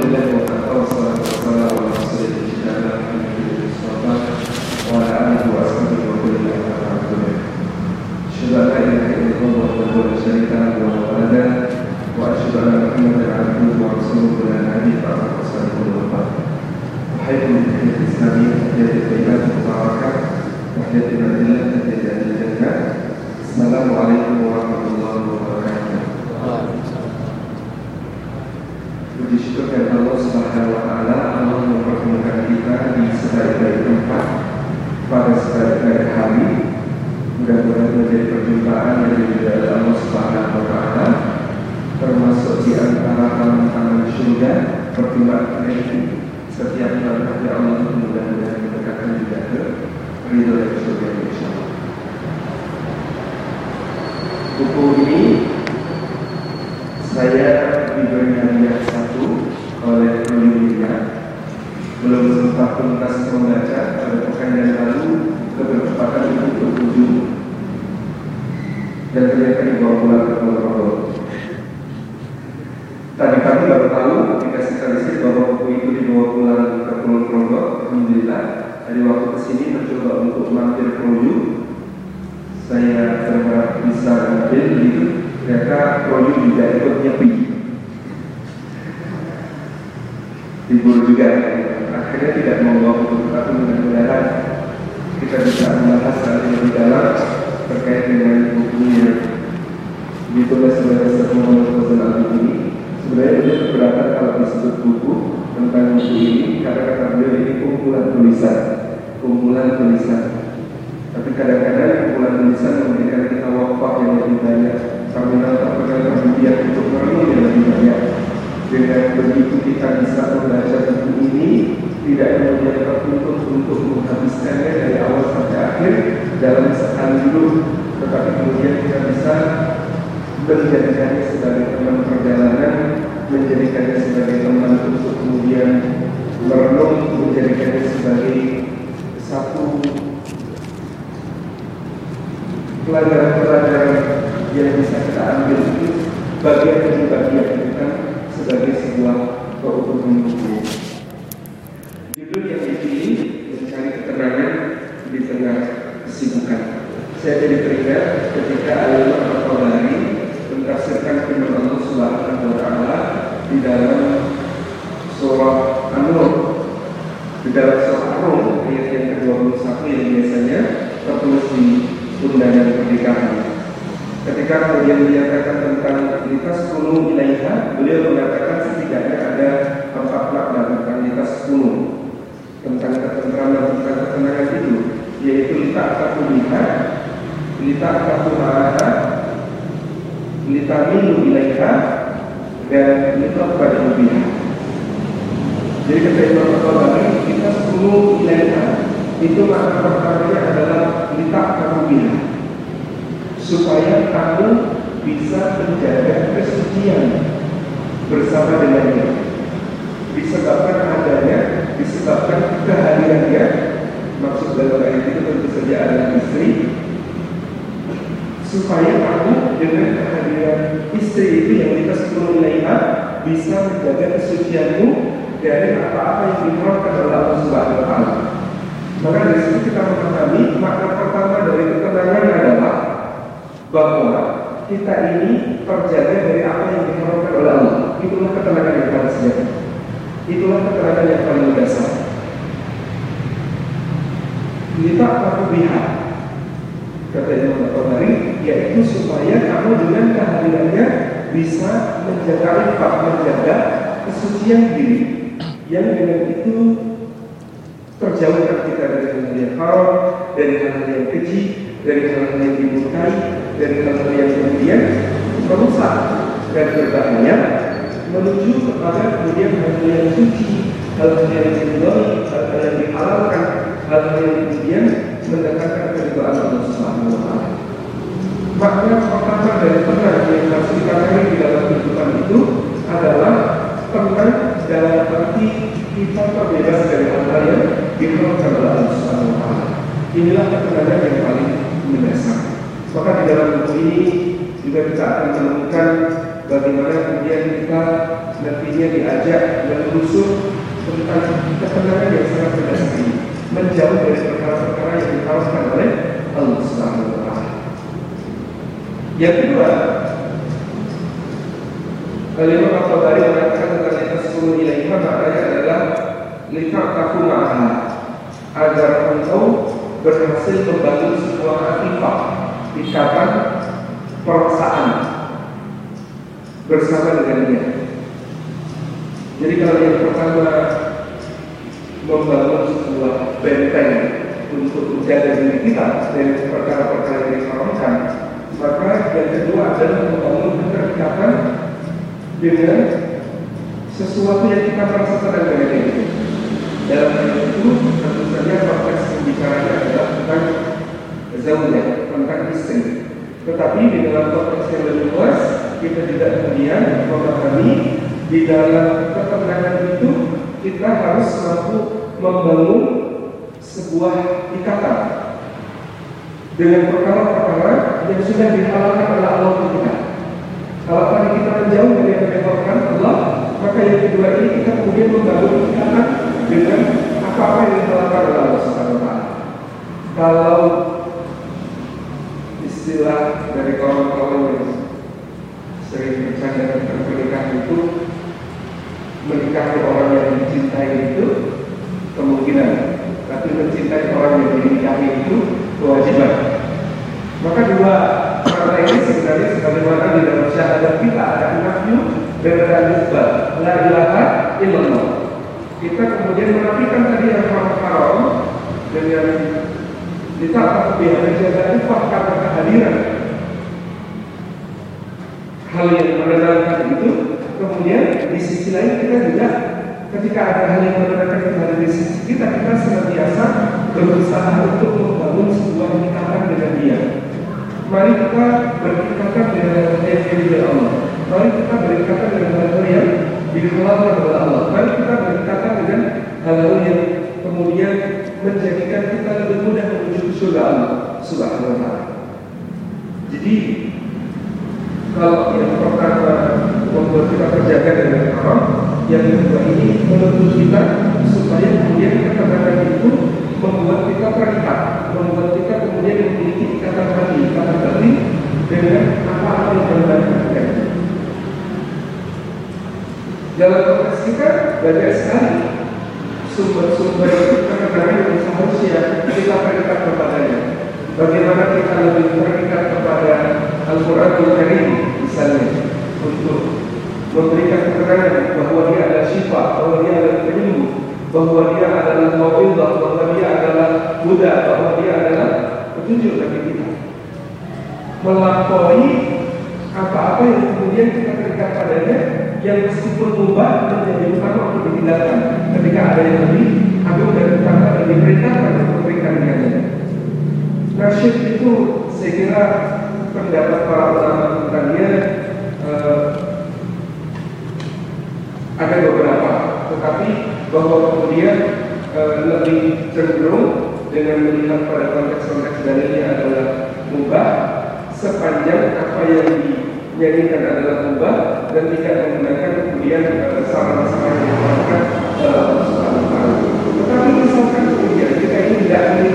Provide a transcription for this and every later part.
delle supaya kamu bisa menjaga kesucian bersama dengannya disebabkan adanya disebabkan kehadirannya maksud dalam ayat itu tentu saja adalah istri supaya kamu dengan kehadiran istri itu yang kita sebelum ilaiha bisa menjaga kesucianmu dari apa-apa yang dikeluarkan oleh Allah Subhanahu wa. Maka dari situ kita memahami makna pertama dari ketenangan bahwa kita ini terjaga dari apa yang diharapkan oleh Allah. Itulah keterangan yang paling sejati. Itulah keterangan yang paling dasar. Kita aku lihat kata Imam Tabari yaitu supaya kamu dengan kehadirannya bisa menjaga infak, menjaga kesucian diri yang dengan itu terjauhkan kita dari hal yang haram, dari hal yang keji, dari hal yang dimurkai, dari hal yang kemudian merusak dan berbahaya menuju kepada kemudian hal yang suci, hal-hal yang dibolehkan, hal-hal yang dihalalkan, hal-hal yang kemudian mendekatkan kepada Allah Subhanahu wa taala. Makna pertama dari tengah yang harus dikatakan di dalam kehidupan itu adalah tengah dalam arti kita terbebas dari hal yang dihalalkan oleh Allah Subhanahu wa taala. Inilah ketenangan yang paling mendasar. Maka di dalam buku ini juga kita akan menemukan bagaimana kemudian kita nantinya diajak dan menelusur tentang ketenangan yang sangat pedas ini menjauh dari perkara-perkara yang diharuskan oleh Allah Subhanahu. Yang kedua, kalau Imam Al-Tabari mengatakan tentang yang tersebut ilaihah maknanya adalah kaku ma'aha agar engkau berhasil membangun sebuah akibat ikatan perasaan bersama dengan dia. Jadi kalau yang pertama membangun sebuah benteng untuk menjaga diri kita dari perkara-perkara yang diharamkan, maka yang kedua adalah membangun keterikatan dengan sesuatu yang kita merasa senang dengan itu. Dalam hal itu tentu saja konteks pembicaranya adalah tentang zaujah, tentang istri. Tetapi di dalam konteks yang lebih luas kita tidak kemudian memahami di dalam ketenangan itu kita harus mampu membangun sebuah ikatan dengan perkara-perkara yang sudah dihalalkan oleh Allah kita. Kalau tadi kita menjauh dari yang dihalalkan Allah, maka yang kedua ini kita kemudian membangun ikatan dengan apa-apa yang dihalalkan oleh Allah Subhanahu Kalau istilah dari kawan-kawan yang sering bercanda tentang pernikahan itu menikahi orang yang dicintai itu kemungkinan tapi mencintai orang yang dinikahi itu kewajiban. Maka dua makna ini sebenarnya sebagaimana di dalam syahadat kita ada nafyu dan ada nisbah. La ilaha illallah. Kita kemudian menafikan tadi yang haram dengan ditata biar menjaga upah karena hal yang menenangkan itu kemudian di sisi lain kita juga ketika ada hal yang menenangkan ada di sisi kita kita senantiasa berusaha untuk membangun sebuah ikatan dengan dia. Mari kita berikatan dengan yang dari Allah. Mari kita berikatan dengan hal yang dihalalkan oleh Allah. Mari kita berikatan dengan hal-hal yang kemudian menjadikan kita lebih mudah menuju surga Allah. Subhanahu wa. Jadi kalau yang pertama membuat kita terjaga dengan haram, yang kedua ini menuntut kita supaya kemudian ketenangan itu membuat kita terikat, membuat kita kemudian memiliki ikatan hati, ikatan hati dengan apa-apa yang berbeda Dalam konteks kita banyak sekali sumber-sumber ketenangan yang seharusnya kita terikat kepadanya. Bagaimana kita lebih terikat kepada Al-Quranul Karim misalnya untuk memberikan keterangan bahwa dia adalah syifa, bahwa dia adalah penyembuh, bahwa dia adalah mawidah, bahwa dia adalah Buddha, bahwa dia adalah petunjuk bagi kita. Melampaui apa-apa yang kemudian kita terikat padanya yang meskipun mubah menjadi utama untuk ditinggalkan ketika ada yang lebih agung dan utama dan diperintahkan untuk memberikan dengannya. Nasyid itu saya kira pendapat para ulama tentangnya eh, ada beberapa, tetapi bahwa kemudian eh, lebih cenderung dengan melihat pada konteks-konteks dalilnya adalah mubah sepanjang apa yang dinyanyikan adalah mubah dan tidak menggunakan kemudian eh, saran-saran yang dilakukan Allah Tetapi misalkan kemudian kita ini tidak hati,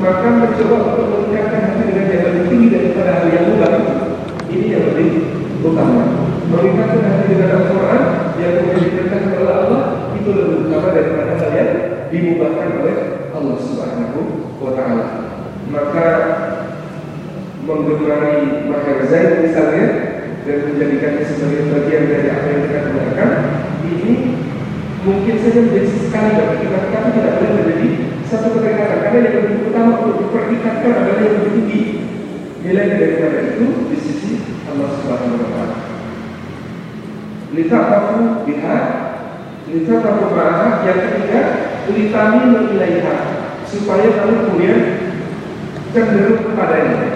maka mencoba untuk meningkatkan hati dengan yang lebih tinggi daripada hal yang mubah ini yang lebih utama. Meningkatkan hati dengan Al-Quran yang kemudian diperintahkan oleh Allah itu lebih utama daripada hal yang dimubahkan oleh Allah Subhanahu wa Ta'ala. Maka menggemari mahar zaid misalnya dan menjadikannya sebagai bagian dari apa yang kita gunakan ini mungkin saja menjadi sekali bagi kita tapi tidak boleh menjadi satu keterikatan karena yang lebih utama untuk diperikatkan adalah yang lebih tinggi nilai daripada itu di sisi Allah Subhanahu wa taala. Litaqafu biha litaqafu ma'aha yang ketiga litami ilaiha supaya kamu kemudian cenderung kepadanya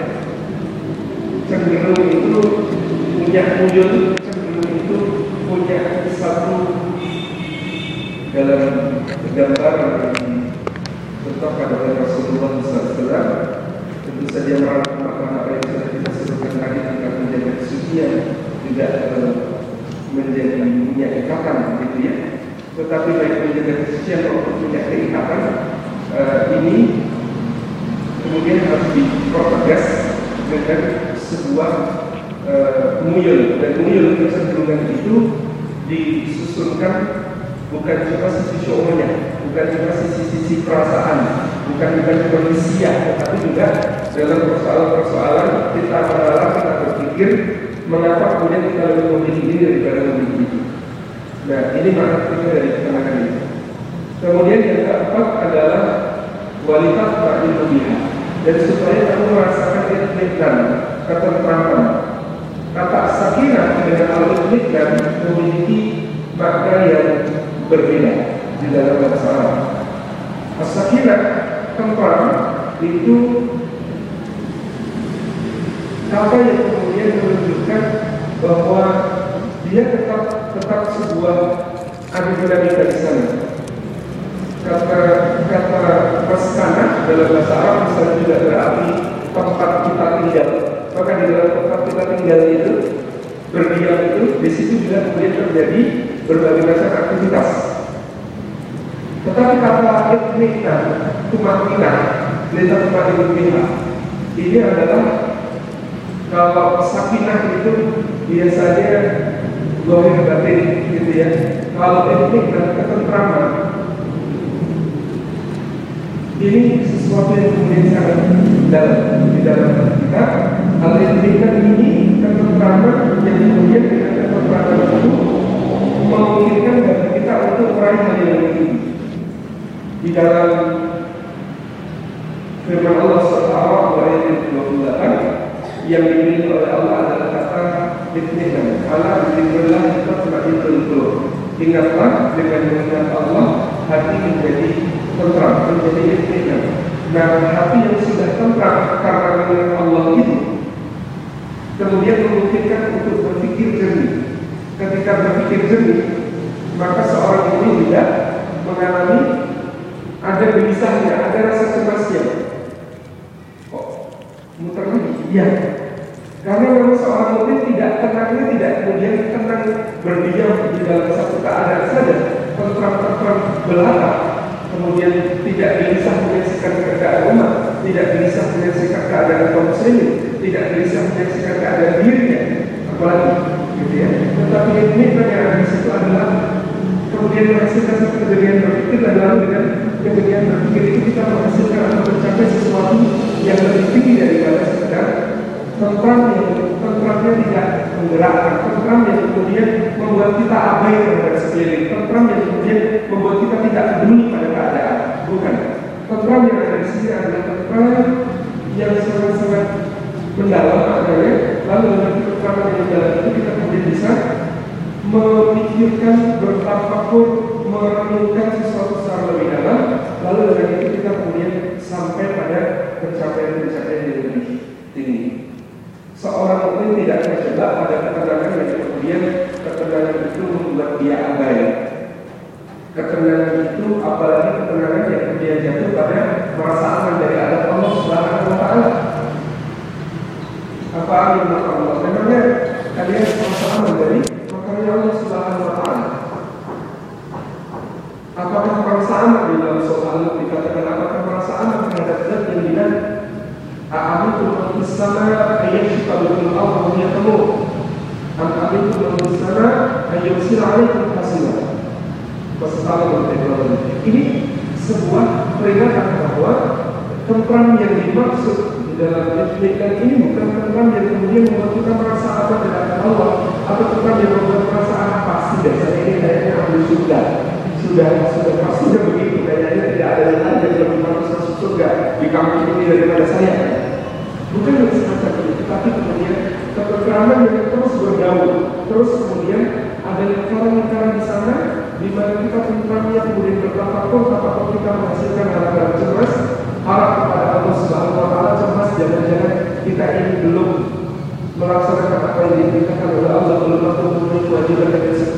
cenderung itu punya wujud cenderung itu punya satu dalam gambaran diungkapkan oleh Rasulullah SAW tentu saja meramalkan apa yang sudah kita sebutkan tadi Tidak menjadi kesucian tidak menjadi punya ikatan gitu ya. Tetapi baik menjaga kesucian maupun punya keikatan eh, ini kemudian harus diprotegas dengan sebuah uh, muyul. Dan muyul kecenderungan itu disusunkan bukan cuma sisi syu'urnya, bukan cuma sisi-sisi perasaan, bukan bukan ya, tetapi juga dalam persoalan-persoalan kita mendalam kita berpikir mengapa kemudian kita lebih memilih ini daripada memilih itu. Nah, ini makna kita dari ketenangan ini. Kemudian yang keempat adalah kualitas ba'il dan supaya kamu merasakan kenikmatan, ketentraman. Kata sakinah dengan al-nikmat memiliki makna yang berbeda di dalam bahasa Arab. As-sakinah tentram itu kata yang kemudian menunjukkan bahwa dia tetap tetap sebuah ada dinamika di sana. Kata kata maskana dalam bahasa Arab bisa juga berarti tempat kita tinggal. Maka di dalam tempat kita tinggal itu berdiam itu di situ juga kemudian terjadi berbagai macam aktivitas. Tetapi kata etnikna, tumakina, lita tumakina ini adalah kalau sakinah itu biasanya gohir batin gitu ya. Kalau etnik dan ketentraman ini sesuatu yang kemudian sangat dalam di dalam kita. Hal etnik ini ketentraman yang kemudian dengan ketentraman itu memungkinkan bagi kita untuk meraih hal yang lebih di dalam firman Allah SWT ayat 28 yang dimiliki oleh Allah adalah kata Bismillah Allah Bismillah Tatma'innul Qulub Ingatlah dengan mengingat Allah hati menjadi tentram, menjadi ikhtiar. Nah, hati yang sudah tentram karena mengingat Allah itu kemudian memungkinkan untuk berpikir. Ketika berpikir jernih, maka seorang ini tidak mengalami ada gelisahnya, ada rasa cemasnya. Kok muter lagi? Iya, karena memang seorang mukmin tidak tenangnya tidak kemudian tenang berdiam di dalam satu keadaan saja, tentram-tentram belaka, kemudian tidak gelisah menyaksikan keadaan umat, tidak gelisah menyaksikan keadaan kaum tidak gelisah menyaksikan keadaan dirinya, apalagi ya. Tetapi ada di situ adalah kemudian menghasilkan satu kejadian berpikir dan lalu dengan kejadian berpikir itu kita menghasilkan atau mencapai sesuatu yang lebih tinggi daripada sekedar tentram yang tentramnya tidak menggerakkan, tentram yang kemudian membuat kita abai terhadap sekeliling, tentram yang kemudian membuat kita tidak peduli pada keadaan, bukan. Tentram yang ada di sini adalah tentram yang sangat-sangat mendalam maknanya, lalu dengan ketentraman yang dalam itu kita kemudian bisa memikirkan, bertafakur, merenungkan sesuatu secara lebih dalam, lalu dengan itu kita kemudian sampai pada pencapaian-pencapaian yang lebih tinggi. Seorang mukmin tidak terjebak pada ketenangan yang kemudian ketenangan itu membuat dia abai. Ketenangan itu apalagi ketenangan yang kemudian jatuh pada merasa aman dari adab Allah Subhanahu wa taala kami Allah. Memangnya kalian sama-sama dari makanya Allah Subhanahu Wa Taala. Apakah merasa aman di dalam soal dikatakan apakah Perasaan aman terhadap zat yang bilang A'amitu man bersama ayat kita berkata Allah yatamu A'amitu man bersama ayat sila alaikum hasilah Kesetaraan Ini sebuah peringatan bahwa Tempat yang dimaksud dalam demikian ini bukan tentram yang kemudian membuat kita merasa apa dengan Allah atau tentram yang membuat merasa apa. Pasti dasarnya ini kayaknya ambil surga. Sudah sudah pasti sudah begitu. Kayaknya tidak ada yang lain yang lebih pantas masuk surga di kampung ini daripada saya. Bukan yang semacam itu tetapi kemudian keterangan yang terus bergaul. Terus kemudian ada lingkaran-lingkaran di sana di mana kita tentangnya kemudian bertapakul tapakul kita menghasilkan hal-hal cemas harap kepada Allah Subhanahu Wa Taala cemas jangan-jangan kita ini belum melaksanakan apa yang diinginkan oleh Allah belum mampu memenuhi kewajiban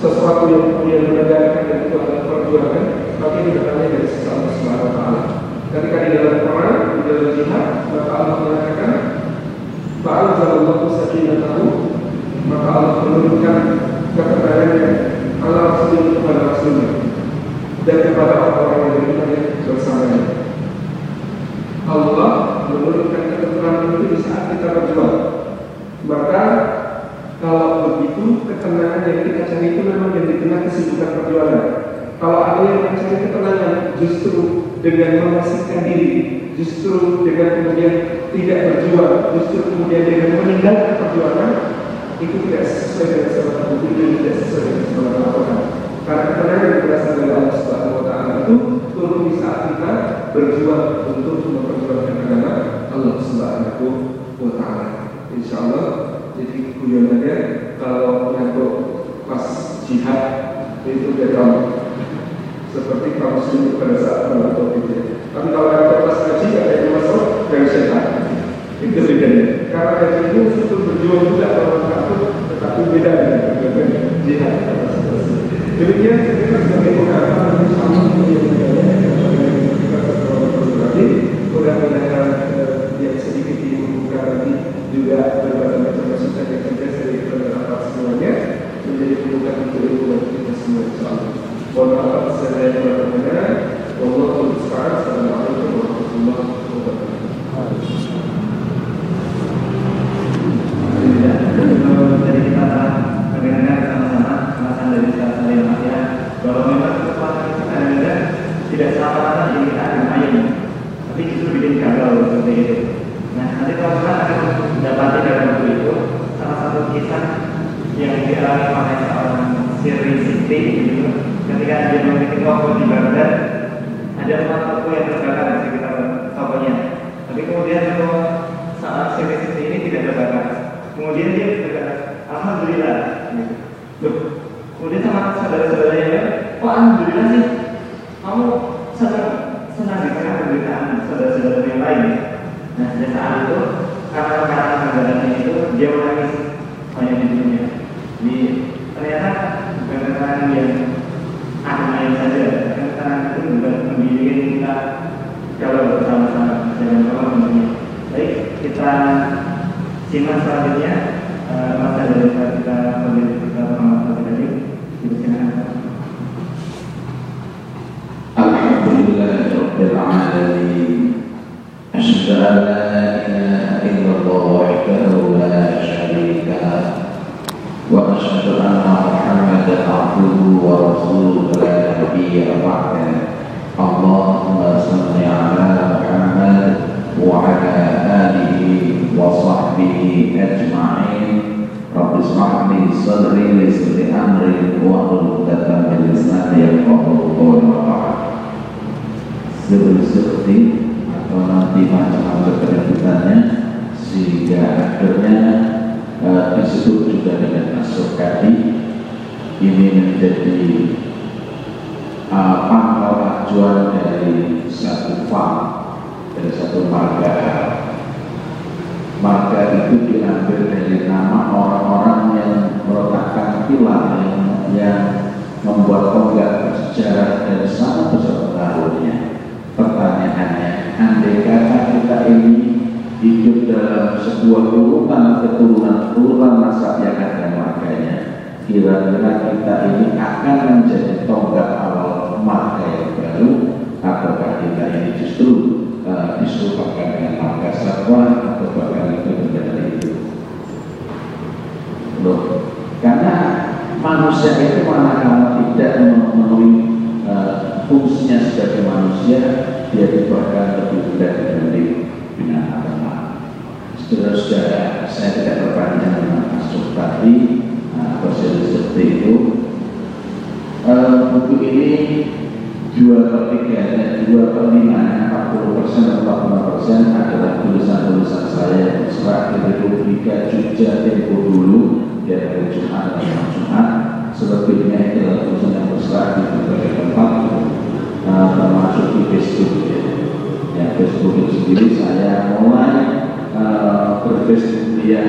sesuatu yang kemudian menegakkan dan itu adalah perjuangan maka ini datangnya dari sisi Allah ketika di dalam perang di dalam jihad maka Allah mengatakan Fa'alzalallahu sakinatahu maka Allah menurunkan ketebarannya Allah Rasul kepada Rasulnya dan kepada orang-orang yang beriman bersamanya. Allah menurunkan keterangan itu di saat kita berjuang. dengan mengasihkan diri, justru dengan kemudian tidak berjuang, justru kemudian dengan meninggalkan perjuangan, itu tidak sesuai dengan semangat itu, itu tidak sesuai dengan semangat Allah. Karena kemenangan yang berasal dari Allah Subhanahu Wa Taala itu turun di saat kita berjuang untuk memperjuangkan agama Allah Subhanahu Wa Taala. Insya Allah, jadi kuyonannya kalau nyambung pas jihad itu dalam seperti kamu sendiri pada saat futuro ini menjadi uh, pangkal dari satu fam dari satu marga. Marga itu diambil dari nama orang-orang yang meletakkan pilar yang, yang membuat tonggak bersejarah dan sangat besar pengaruhnya pertanyaannya andai kata kita ini hidup dalam sebuah turunan keturunan turunan nasab yang ada marganya kira-kira kita ini akan menjadi tonggak awal marga yang baru ataukah kita ini justru uh, dengan marga satwa atau bahkan itu menjadi itu loh karena manusia itu manakala tidak memenuhi uh, fungsinya sebagai manusia dia dibahkan lebih mudah dibanding binatang. Saudara-saudara, saya tidak berpanjang dengan masuk tadi seperti itu. Uh, buku ini dua per tiga dua per lima, empat puluh persen atau empat puluh persen adalah tulisan-tulisan saya terserah di Republika Jogja Tempo dulu di hari Jumat dan Jumat. Selebihnya adalah tulisan yang terserah di berbagai tempat uh, termasuk di Facebook ya Facebook itu sendiri saya mulai uh, berfacebook dia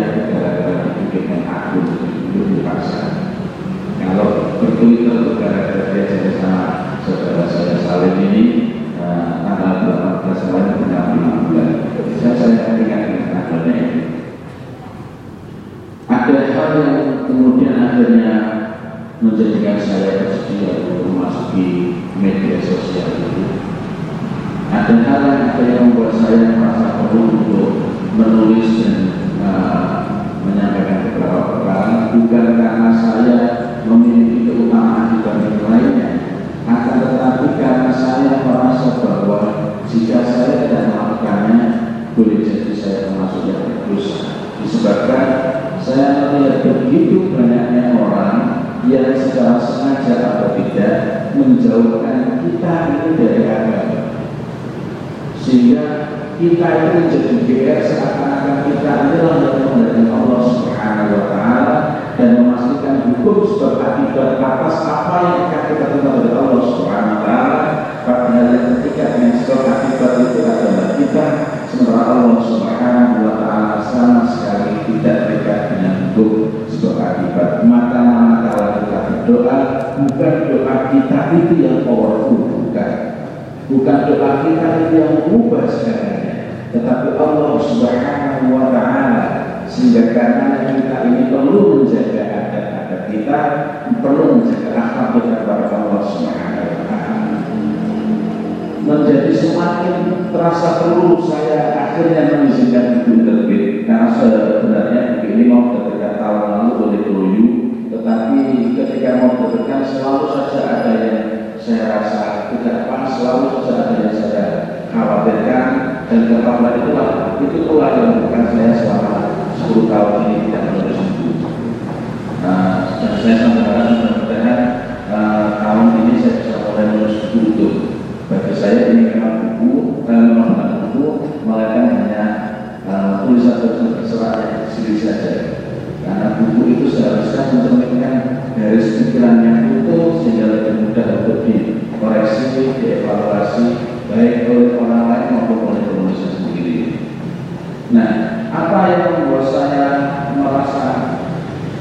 tidak buku nah, dan saya sangat mudah-mudahan uh, tahun ini saya bisa mulai menulis buku bagi saya ini memang buku dan memang bukan buku melainkan hanya tulisan-tulisan uh, terserah yang sendiri saja. Karena buku itu seharusnya mencerminkan garis pikiran yang utuh sehingga lebih mudah untuk dikoreksi, dievaluasi baik oleh orang lain maupun oleh penulisnya sendiri. Nah, apa yang membuat saya merasa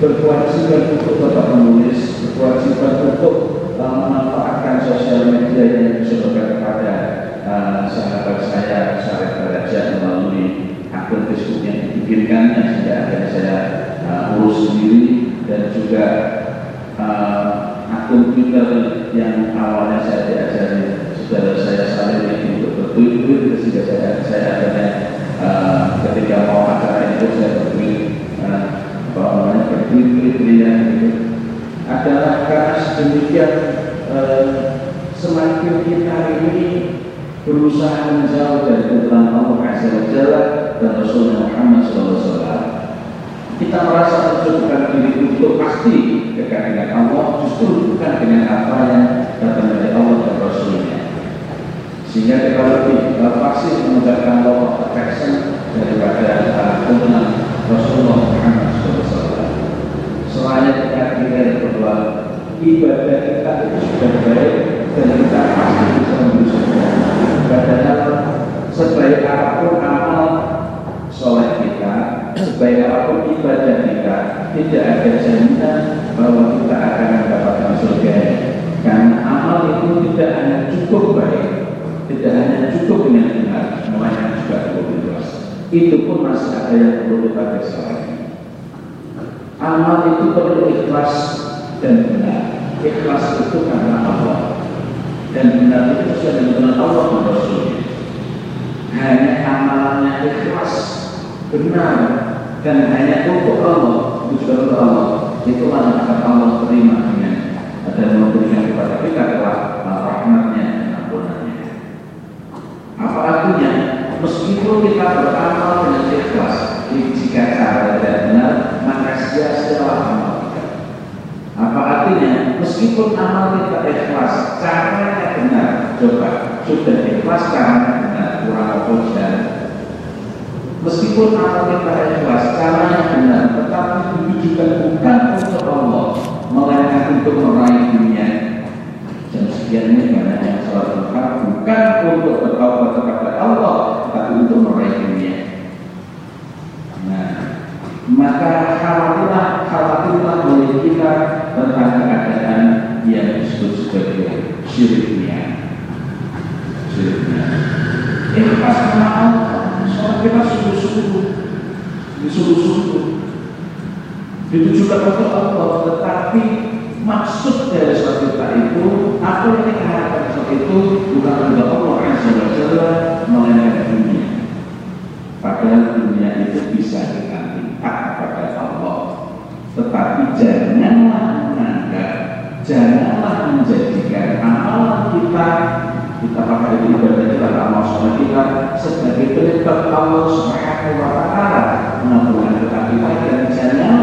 berkewajiban untuk tetap menulis, berkewajiban untuk uh, memanfaatkan sosial media yang disodorkan kepada uh, sahabat saya, sahabat Baraja melalui akun Facebook yang dibikinkannya sehingga akhirnya saya uh, urus sendiri. Dan juga uh, akun Twitter yang awalnya saya diajari saudara saya saling untuk bertweet sehingga saya, saya akhirnya demikian eh, semakin kita ini berusaha menjauh dari tuntunan Allah Azza wa Jalla dan Rasulullah Muhammad SAW. Kita merasa mencukupkan diri untuk pasti dekat dengan Allah justru bukan dengan apa yang datang dari Allah dan Rasulnya. Sehingga kita lebih pasti mengucapkan law of attraction daripada tuntunan Rasulullah Muhammad SAW selain kita kira ibadah kita itu sudah baik dan kita pasti bisa menyusulkan padahal sebaik apa pun amal soleh kita sebaik apa pun ibadah kita tidak ada jaminan bahwa kita akan mendapatkan surga. Karena amal itu tidak hanya cukup baik tidak hanya cukup dengan benar melainkan juga cukup ikhlas itu pun masih ada yang perlu kita periksa amal itu perlu ikhlas dan benar. Ikhlas itu karena Allah. Dan benar itu sudah dengan Allah dan Rasulnya. Hanya amalannya ikhlas benar dan hanya untuk Allah juga untuk Allah itulah yang akan Allah terima dengan dan memberikan kepada kita adalah rahmatnya dan ampunannya. Apa artinya meskipun kita beramal dengan ikhlas jika cara tidak benar maka sia-sialah amal apa artinya? Meskipun amal kita ikhlas caranya benar. Coba sudah ikhlas caranya benar. Kurang apa Meskipun amal kita ikhlas, caranya benar, tetapi ditujukan bukan untuk Allah, melainkan untuk meraih dunia. Dan sekian ini banyak yang salah Tuhan bukan untuk bertaubat kepada Allah, tapi untuk meraih dunia. Nah, maka khawatirlah, khawatirlah oleh kita tentang keadaan yang disebut sebagai syiriknya. Syiriknya. Ikhlas karena Allah sholat kita sungguh-sungguh disuruh-sungguh ditujukan untuk Allah tetapi maksud dari sholat kita itu apa yang kita harapkan sholat itu bukan untuk Allah Azza wa Jalla melainkan dunia padahal dunia itu bisa kita minta kepada Allah tetapi janganlah menganggap janganlah menjadikan amalan kita kita pakai ibadah sholat kita sebagai perintah Allah Subhanahu wa tetapi dan janganlah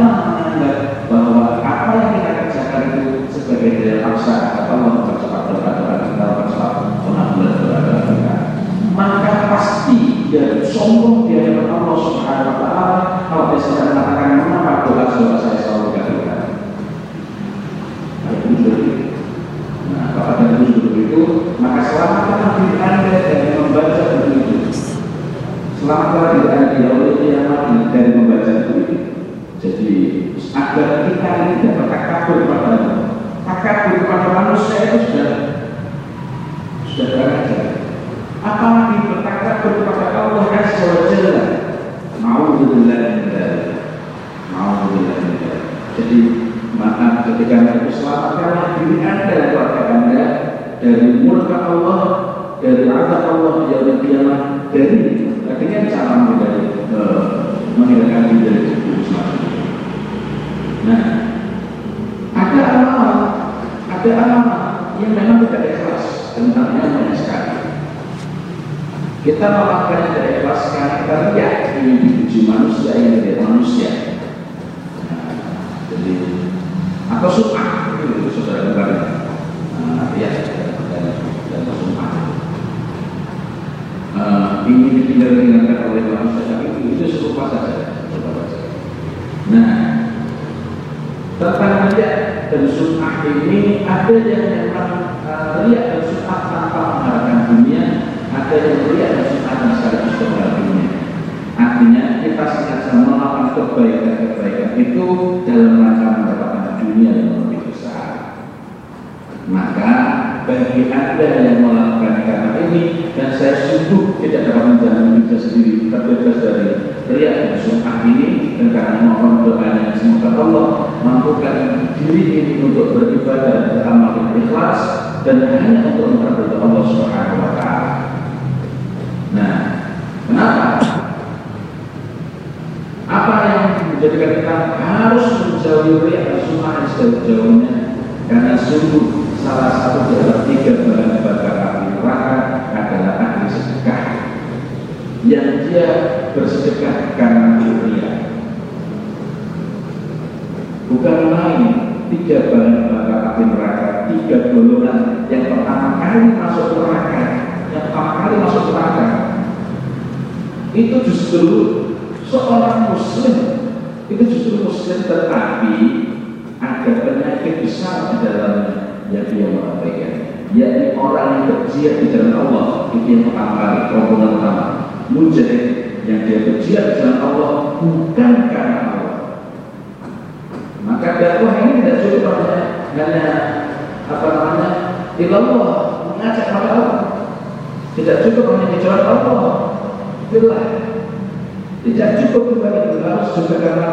Tidak cukup kepada kita juga karena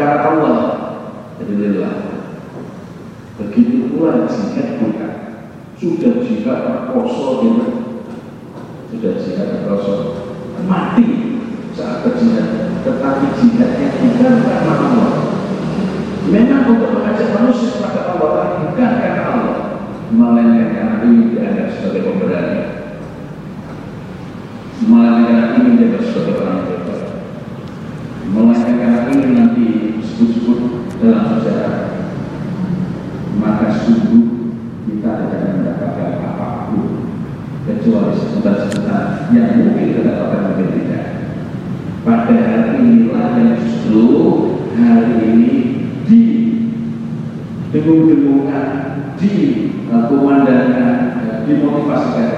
karena Allah. Alhamdulillah. Begitu pula jika kita sudah jika kosong kita sudah jika kosong mati saat berjihad tetapi jika bukan karena Allah memang untuk mengajak manusia kepada Allah bukan karena Allah melainkan karena ini dianggap sebagai pemberani melainkan ini dianggap sebagai orang dikumandangkan eh, dan eh, dimotivasikan.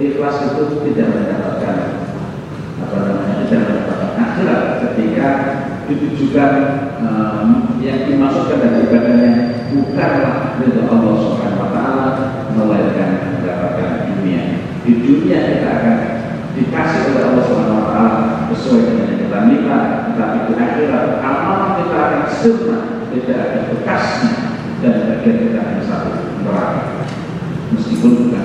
ikhlas itu tidak mendapatkan apa namanya tidak mendapatkan. Akhirat ketika ditujukan um, yang dimasukkan dan ibadahnya bukanlah ridho Allah Subhanahu Wa Taala melainkan mendapatkan dunia. Di dunia kita akan dikasih oleh Allah Subhanahu Wa Taala sesuai dengan yang kita minta tetapi di akhirat amal kita akan sirna tidak ada bekasnya dan bagian kita akan satu neraka. Meskipun bukan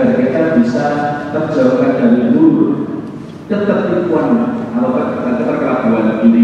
agar kita bisa terjauhkan dari dulu ketertipuan atau keterkelabuan ini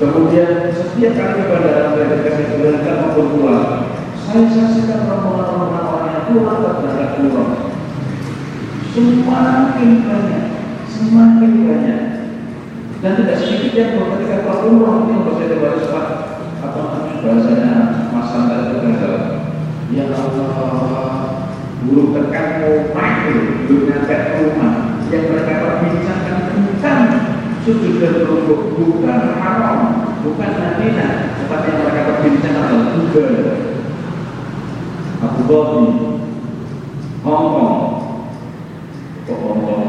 Kemudian setiap kali pada bandara mereka kasih berangkat pulang, saya saksikan permohonan orang yang tua terhadap berangkat umroh. Semakin banyak, semakin banyak, dan tidak sedikit yang ketika waktu umroh yang berbeda bahasa atau bahasanya masalah itu adalah ya Allah guru tekanmu pakai guru nyampe rumah. Yang mereka perbincangkan kencang sujud dan rukuk bukan haram bukan Madinah tempat yang mereka berbincang adalah Google. Abu Dhabi Hong Kong. Hong Kong?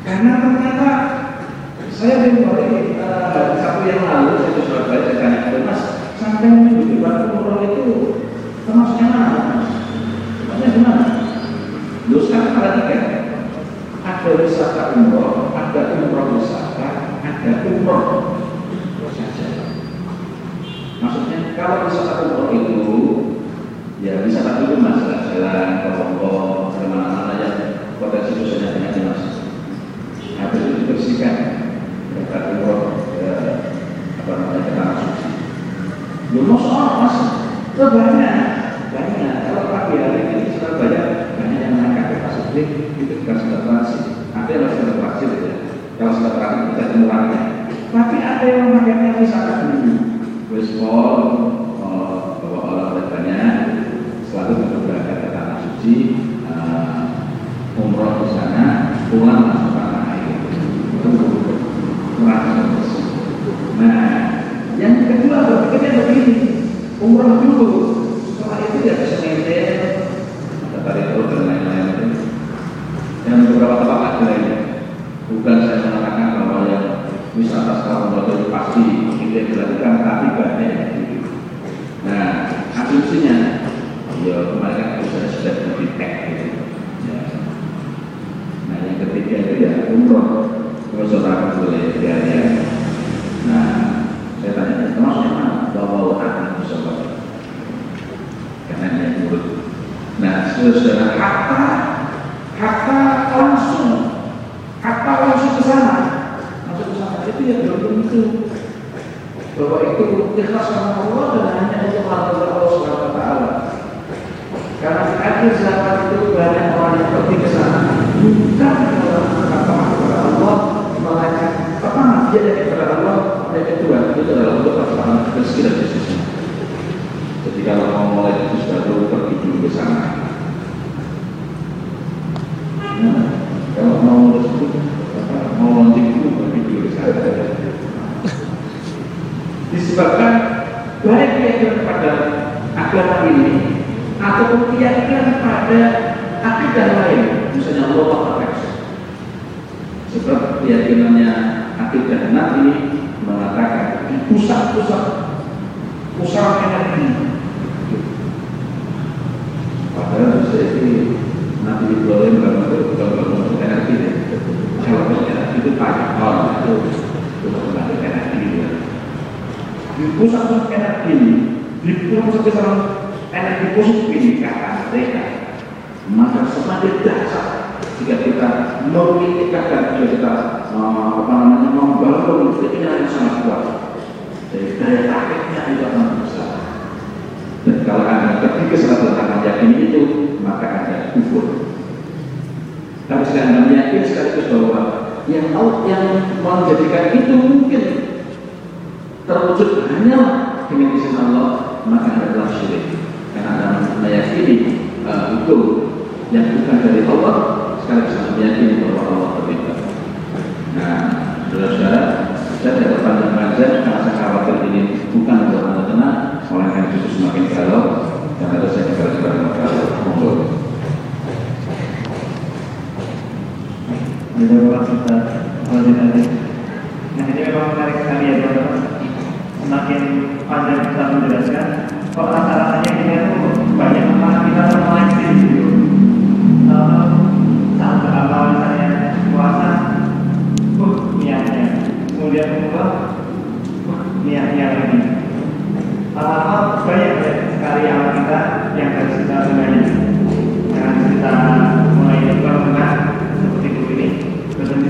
Karena ternyata saya baru uh, eh, Sabtu yang lalu itu sudah saya tanya ke Mas sampai lembaga itu lembaga energi ini, Kalau itu itu. Di pusat energi, di pusat energi positif ini kata mereka, maka semakin dasar jika kita memikirkan jika kita apa namanya membangun keinginan yang sangat kuat dari daya tariknya itu akan besar dan kalau anda terpikir selalu akan ini itu maka anda kufur sekarang anda yakin sekaligus bahwa yang tahu yang menjadikan itu mungkin terwujud hanya dengan izin Allah maka anda telah syirik. Karena anda meyakini uh, itu yang bukan dari Allah sekaligus anda meyakini bahwa Allah berbeda nah saudara-saudara saya tidak berpanjang-panjang karena saya khawatir ini bukan untuk anda tenang orang yang justru semakin galau dan ada saya juga semakin monggo Jazakallah Ustaz Wajib Nah ini memang menarik sekali ya teman-teman Semakin panjang kita menjelaskan Kok rasa-rasanya kita tuh banyak malah kita terkoleksi gitu uh, Saat berawal misalnya puasa Uh, niatnya. Kemudian umroh Uh, niatnya lagi. Lama-lama banyak ya sekali amal kita yang harus kita benahi. Jangan kita mulai berbenah seperti begini Betul istiqomah kemudian harus mencari kesenangan terlebih dahulu dengan aktivitas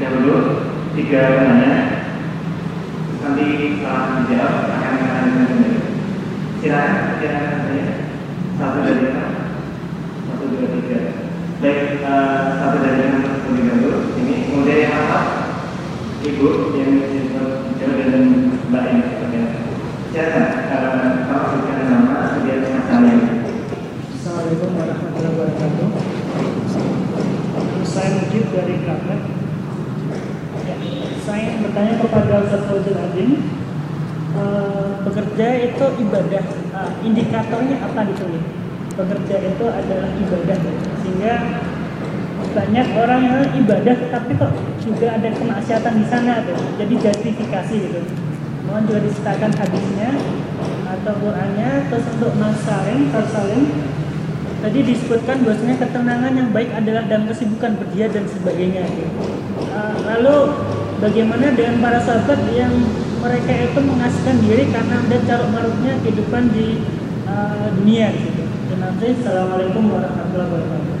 dahulu tiga penanya nanti setelah dijawab akan kita lanjutkan kembali silakan silakan saya satu dari mana satu dua tiga. Baik uh, satu dari mana terlebih dahulu ini kemudian yang atas ibu yang dan mbak yang silakan saya dari Kramet. Ya, saya bertanya kepada Ustaz Fauzul Azim, eh, bekerja itu ibadah, eh, indikatornya apa gitu ya? Bekerja itu adalah ibadah, sehingga banyak orang yang ibadah tapi kok juga ada kemaksiatan di sana tuh. Jadi justifikasi gitu. Mohon juga disertakan hadisnya atau Qurannya terus untuk masalim, tersalim Tadi disebutkan bahwasanya ketenangan yang baik adalah dalam kesibukan berjihad dan sebagainya. Uh, lalu bagaimana dengan para sahabat yang mereka itu mengasihkan diri karena ada caruk marutnya kehidupan di uh, dunia gitu. Dan nanti assalamualaikum warahmatullahi wabarakatuh.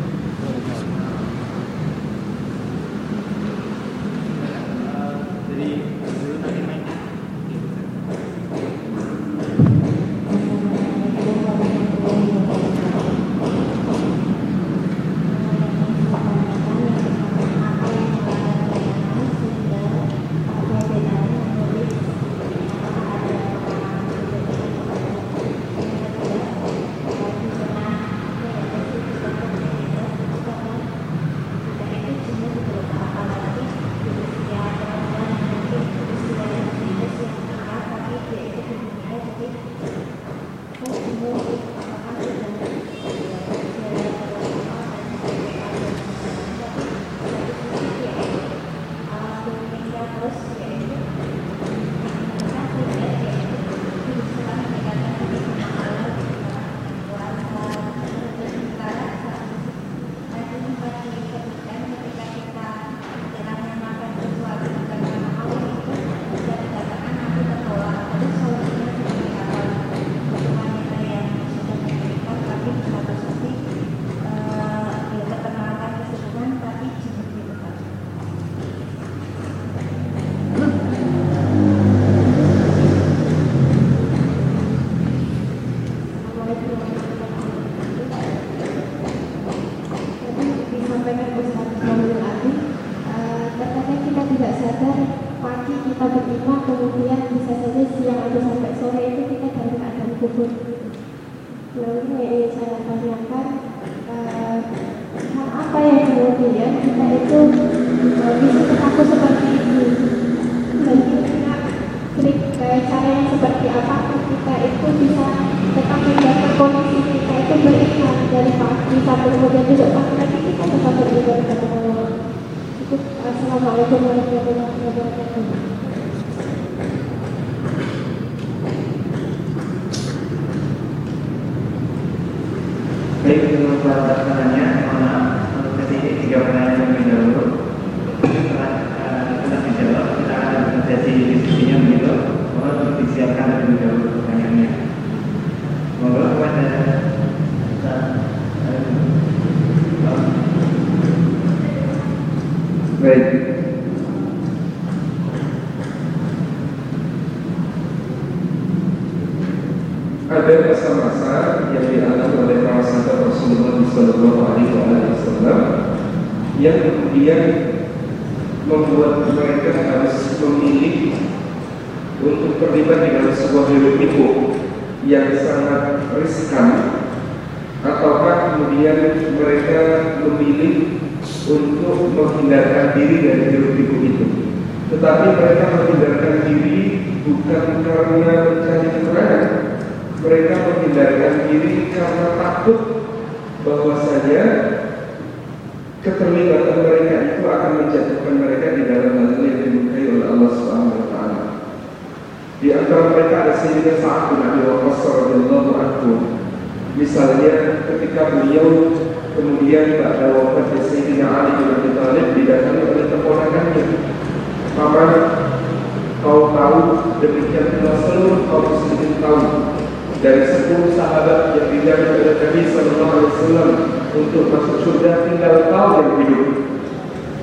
Untuk masuk surga tinggal kau yang hidup.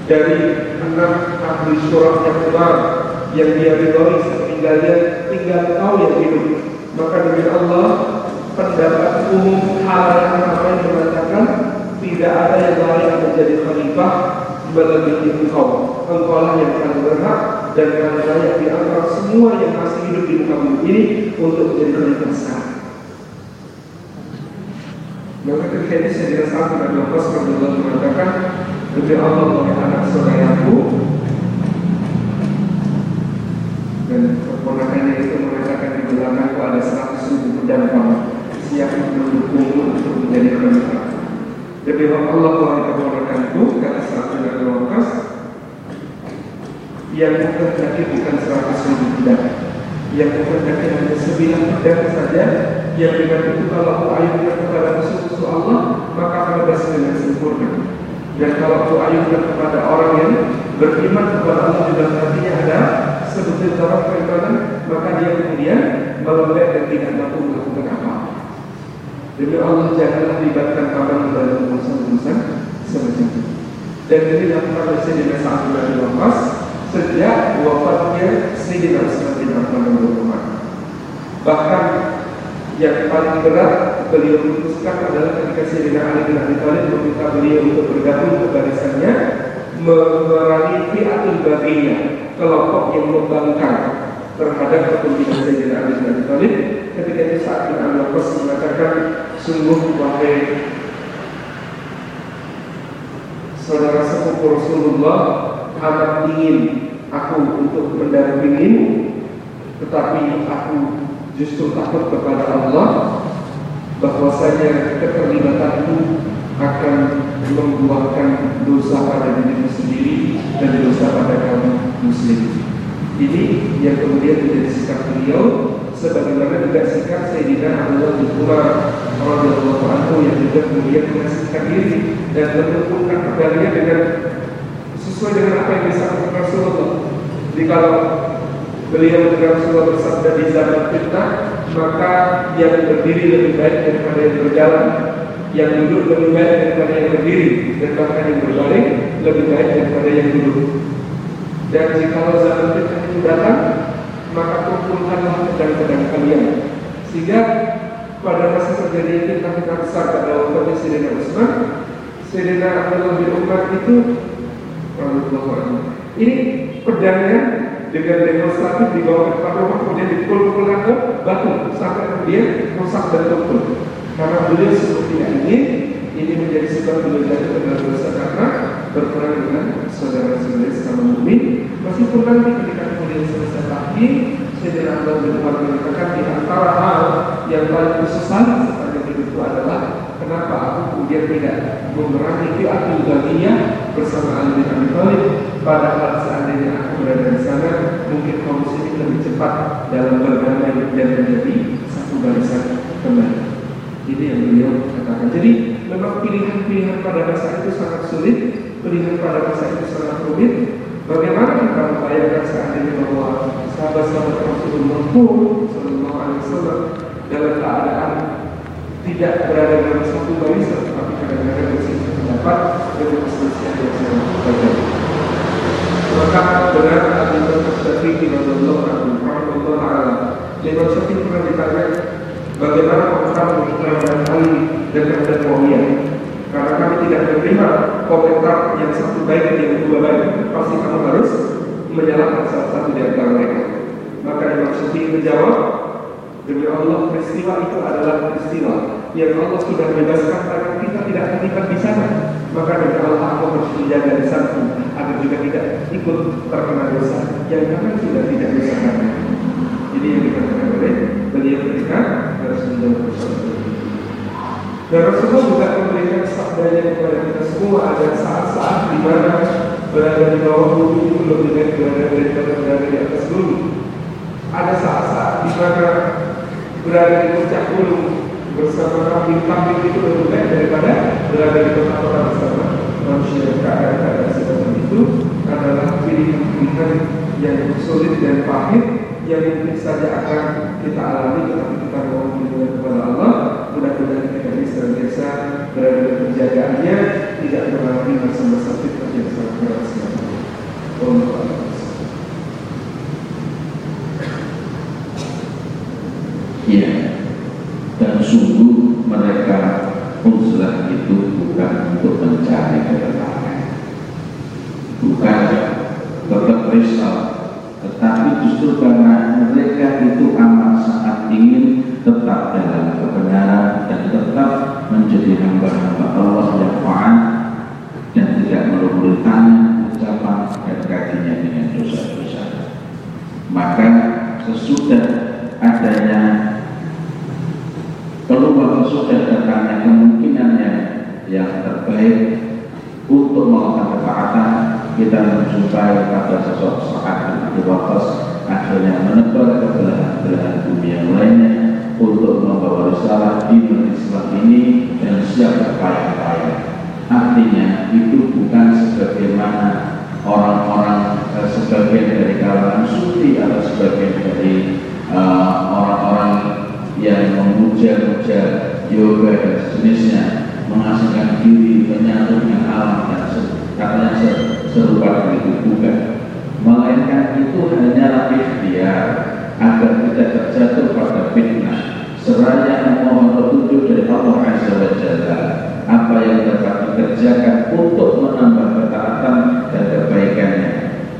Dari enam ahli surat yang keluar yang dia ridhoi sepeninggalnya tinggal kau yang hidup. Maka demi Allah pendapat umum hal ramai mengatakan tidak ada yang layak menjadi khalifah melebihi engkau. Engkau lah yang paling berhak dan paling layak di semua yang masih hidup di muka bumi ini untuk menjadi khalifah sekarang. Maka ketika ini saya dirasa Nabi Abbas Rasulullah mengatakan Demi Allah wahai anak saudaraku Dan keponakannya itu mengatakan di belakangku ada seratus ribu pedang paman Siap untuk menjadi khalifah Demi Allah wahai keponakanku Kata sahabat Nabi Abbas Yang menghendaki bukan seratus ribu pedang Yang menghendaki hanya sembilan pedang saja Yang dengan itu kalau aku ayunkan kepada musuh-musuh Allah Maka akan bebas dengan sempurna. Dan kalau aku ayunkan kepada orang yang beriman kepada Allah Juga artinya ada sebutir darah keimanan Maka dia kemudian melembek dan tidak mampu melakukan apa Demi Allah janganlah libatkan kamu dalam urusan-urusan semacam itu. Dan ini dilakukan oleh Sayyidina Sa'ad bin Abi Waqqas Sejak wafatnya Sayyidina Usman bin Affan Bahkan yang paling berat beliau putuskan adalah ketika Sayyidina Ali bin Abi Thalib meminta beliau untuk bergabung ke barisannya memerangi fi'atul baghiyah kelompok yang membangkang terhadap kepemimpinan Sayyidina Ali bin Abi Thalib. Ketika itu saat bin Abi mengatakan sungguh wahai saudara sepupu Rasulullah amat ingin aku untuk mendampingimu tetapi aku justru takut kepada Allah bahwasanya keterlibatanku akan membuahkan dosa pada dirimu sendiri dan dosa pada kaum muslim. Ini yang kemudian menjadi sikap beliau sebagaimana juga sikap Sayyidina Abdullah bin Umar radhiyallahu anhu yang juga kemudian mengasihkan diri dan menentukan pedangnya dengan sesuai dengan apa yang disampaikan Rasulullah. Jadi kalau beliau Rasulullah bersabda di zaman fitnah, maka yang berdiri lebih baik daripada yang berjalan, yang duduk lebih baik daripada yang berdiri, dan bahkan yang berbaring lebih baik daripada yang duduk. Dan jika zaman fitnah itu datang, maka kumpulkanlah pedang-pedang kalian. Sehingga pada masa terjadi fitnah-fitnah besar pada waktu Sayyidina Utsman, Sayyidina Abdullah bin Umar itu ini pedangnya dengan demonstratif di bawah depan rumah kemudian dipukul-pukulkan ke batu sampai kemudian rusak dan tumpul. Karena beliau seperti ingin ini menjadi sebab beliau jatuh ke dalam dosa karena berperang dengan saudara-saudara sesama mukmin. Meskipun nanti ketika kemudian selesai tahdi, Sayyidina Abdullah bin mengatakan di antara hal yang paling kesesatan sepanjang hidupku adalah kenapa aku kemudian tidak memerangi fi'atul bagiyah bersama Ali bin Abi padahal seandainya aku berada di sana mungkin kaum muslimin lebih cepat dalam berdamai dan menjadi satu barisan kembali. Ini yang beliau katakan. Jadi memang pilihan-pilihan pada masa itu sangat sulit pilihan pada masa itu sangat rumit. Bagaimana kita membayangkan seandainya bahwa sahabat-sahabat Rasulullah Sallallahu Alaihi Wasallam dalam keadaan tidak berada dalam satu barisan, tapi kadang-kadang berselisih pendapat dengan perselisihan yang sangat tajam. Maka benar Abu Bakar Syafi'i radhiyallahu anhu rahimahullah taala. Imam Syafi'i pernah ditanya bagaimana komentar terhadap Ali dan terhadap Muawiyah. Karena kami tidak menerima komentar yang satu baik dan yang kedua baik, pasti kamu harus menyalahkan salah satu di antara mereka. Maka Imam Syafi'i menjawab, Demi Allah peristiwa itu adalah peristiwa yang Allah sudah bebaskan tangan kita tidak terlibat di sana. Maka demi Allah aku harus menjaga di sana agar juga tidak ikut terkena dosa yang kami sudah tidak bisa Ini yang dikatakan oleh beliau ketika harus menjawab persoalan dan Rasulullah juga memberikan sabdanya kepada kita semua ada saat-saat di mana berada di bawah bumi baik berada daripada berada di atas bumi. Ada saat-saat di mana berada di puncak gunung bersama kambing-kambing itu lebih baik daripada berada di kota-kota bersama manusia. Keadaan-keadaan seperti itu adalah pilihan-pilihan yang sulit dan pahit yang mungkin saja akan kita alami tetapi kita mohon perlindungan kepada Allah. Mudah-mudahan kita ini senantiasa berada dalam penjagaannya tidak mengalami masa-masa fitnah yang sangat keras Allah Ya, dan sungguh mereka uzlah itu bukan untuk mencari ketenangan, bukan risau, tetapi justru karena mereka itu amat sangat ingin tetap dalam kebenaran dan tetap menjadi hamba-hamba Allah yang taat dan tidak melumuri tangan, ucapan dan kakinya dengan dosa-dosa. Maka sesudah adanya keluar sesudah datangnya kemungkinan yang, yang terbaik untuk melakukan ketaatan kita menjumpai pada sosok saat bin Abi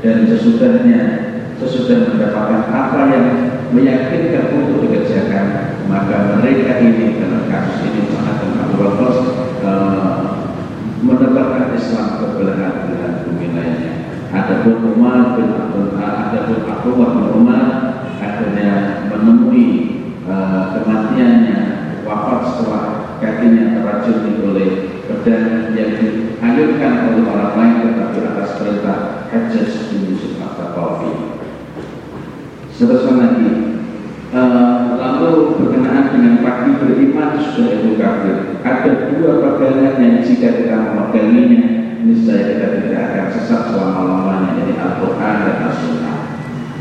dan sesudahnya sesudah mendapatkan apa yang meyakinkan untuk dikerjakan maka mereka ini dalam kasus ini Muhammad Abu Bakar uh, menebarkan Islam ke belahan-belahan bumi lainnya. Adapun Umar bin Abdul Adapun Abdullah bin Umar akhirnya menemui Eh, kematiannya wafat setelah kakinya teracuni oleh pedang yang dianjurkan oleh orang lain tetapi atas perintah Hajjaj bin Yusuf Al-Qawfi. Seterusnya lagi, uh, lalu berkenaan dengan pagi beriman sudah itu kafir. Ada dua pegangan yang jika kita memeganginya, niscaya kita tidak akan sesat selama-lamanya, jadi Al-Quran dan As-Sunnah.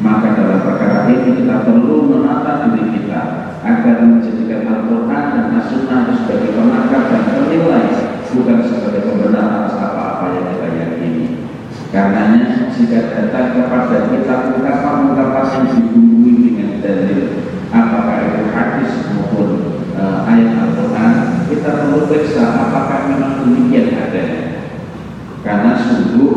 Maka dalam perkara ini kita perlu menata diri kita agar menjadikan Al-Quran dan As-Sunnah sebagai penakar dan penilai bukan sebagai pembenar atas apa-apa yang kita yakini. Karenanya jika datang kepada kita ungkapan-ungkapan yang dibumbui dengan dalil apakah itu hadis maupun uh, ayat Al-Quran kita perlu periksa apakah memang demikian adanya. Karena sungguh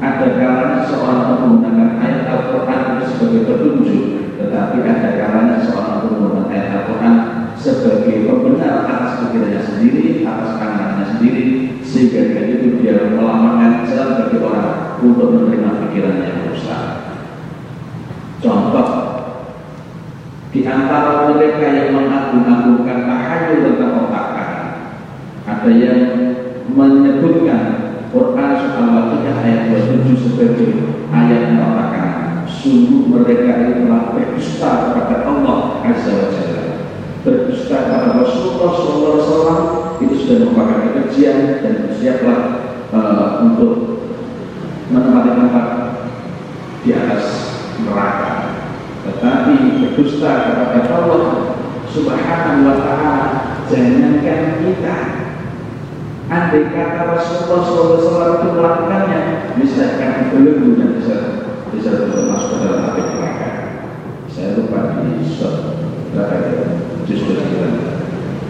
ada kalanya seorang menggunakan ayat Al-Quran sebagai petunjuk tetapi ada kalanya seorang menggunakan ayat Al-Quran sebagai pembenar atas pikirannya sendiri, atas angannya sendiri sehingga dari itu dia melamakan jalan bagi orang untuk menerima pikirannya yang rusak contoh di antara mereka yang mengagung-agungkan tahayul tentang otak ada yang menyebutkan Quran surah Al-Waqiah ayat 27 sebagai ayat mengatakan sungguh mereka itu telah berdusta kepada Allah Azza wa Jalla berdusta kepada Rasulullah SAW itu sudah merupakan kekejian dan bersiaplah uh, untuk menempati tempat di atas neraka tetapi berdusta kepada Allah Subhanahu wa taala jangankan kita andai kata Rasulullah SAW itu melakukannya misalkan belum dan bisa bisa masuk ke dalam api neraka saya lupa di surat berapa ya justru sembilan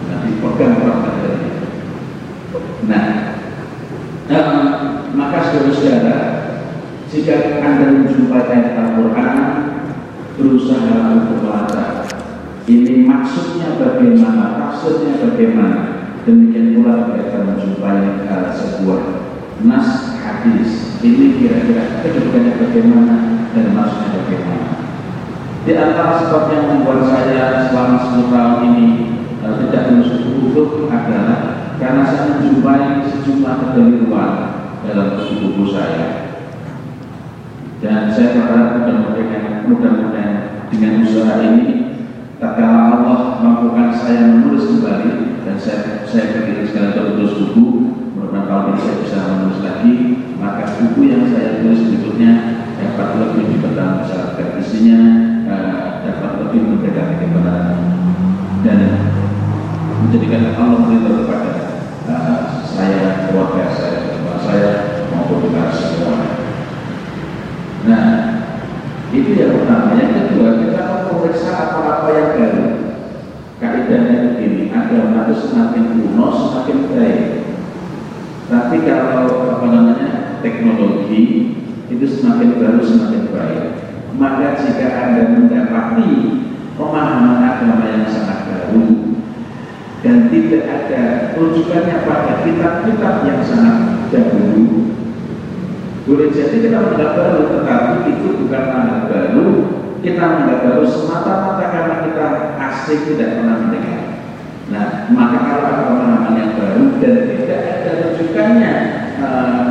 nanti pegang perhatian nah um, maka saudara-saudara jika anda menjumpai ayat Al-Quran berusaha untuk melacak ini maksudnya bagaimana, maksudnya bagaimana demikian pula kita akan menjumpai uh, sebuah nas hadis ini kira-kira kedudukannya bagaimana dan maksudnya bagaimana di antara sebab yang membuat saya selama 10 tahun ini uh, tidak menulis buku adalah karena saya menjumpai sejumlah kedeliruan dalam buku-buku saya dan saya berharap mudah-mudahan mudah-mudahan dengan usaha ini tatkala Allah mampukan saya menulis kembali dan saya saya pikir sekali untuk menulis buku mudah-mudahan tahun ini saya bisa menulis lagi maka buku yang saya tulis berikutnya dapat lebih dipertanggungjawabkan isinya uh, dapat lebih mendekati kebenaran dan menjadikan Allah beritahu kepada uh, saya keluarga saya keluarga saya maupun kita semua nah itu yang pertama yang kedua kita memeriksa apa-apa yang baru kaidahnya begini agama itu semakin kuno semakin baik tapi kalau apa namanya teknologi itu semakin baru semakin baik maka jika anda mendapati pemahaman agama yang sangat baru dan tidak ada rujukannya pada kitab-kitab yang sangat dahulu. Boleh jadi kita menganggap baru tetapi itu bukan menganggap baru. Kita menganggap baru semata-mata karena kita asing tidak pernah mendengar. Nah maka kalau ada pemahaman yang baru dan tidak ada rujukannya uh,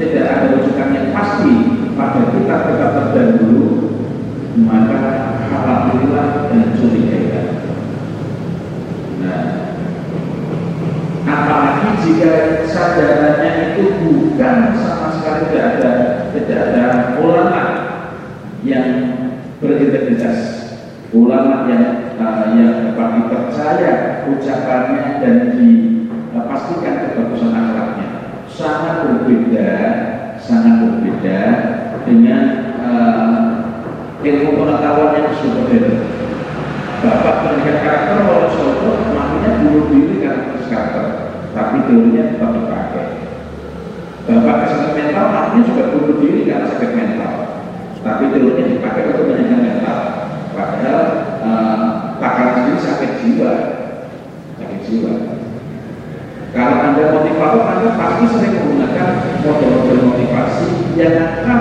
tidak ada rujukan yang pasti pada kitab-kitab terdahulu maka alhamdulillah dan curiga nah apalagi jika sadarannya itu bukan sama sekali tidak ada tidak ada ulama yang berintegritas. Ulama yang uh, yang dapat dipercaya ucapannya dan dipastikan kebagusan akhlaknya. Sangat berbeda sangat berbeda dengan uh, ilmu pengetahuan yang sudah berbeda Bapak pendidikan karakter oleh Makanya bunuh diri karakter karakter tapi teorinya tetap dipakai. Bapak kesehatan mental artinya juga bunuh diri karena sakit mental. Tapi teorinya dipakai untuk menjaga mental. Padahal uh, takaran sendiri sakit jiwa. Sakit jiwa. Kalau anda motivator anda pasti sering menggunakan model-model motivasi yang akan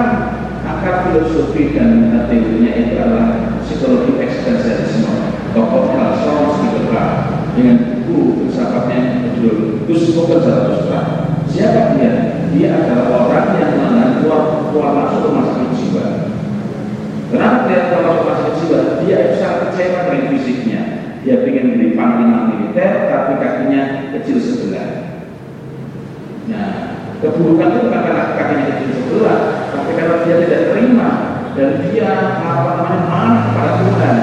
akar filosofi dan teorinya itu adalah psikologi eksistensialisme. Tokohnya Charles Kidderman dengan buku filsafatnya berjudul Gusmo Zarathustra siapa dia? dia adalah orang yang mana keluar, keluar masuk rumah sakit jiwa. Kenapa dia keluar masuk rumah sakit jiwa? dia sangat kecewa dengan fisiknya. Dia ingin menjadi panglima militer tapi kakinya kecil sebelah. Nah keburukan itu bukan karena kakinya kecil sebelah tapi karena dia tidak terima. Dan dia apa namanya marah kepada Tuhan.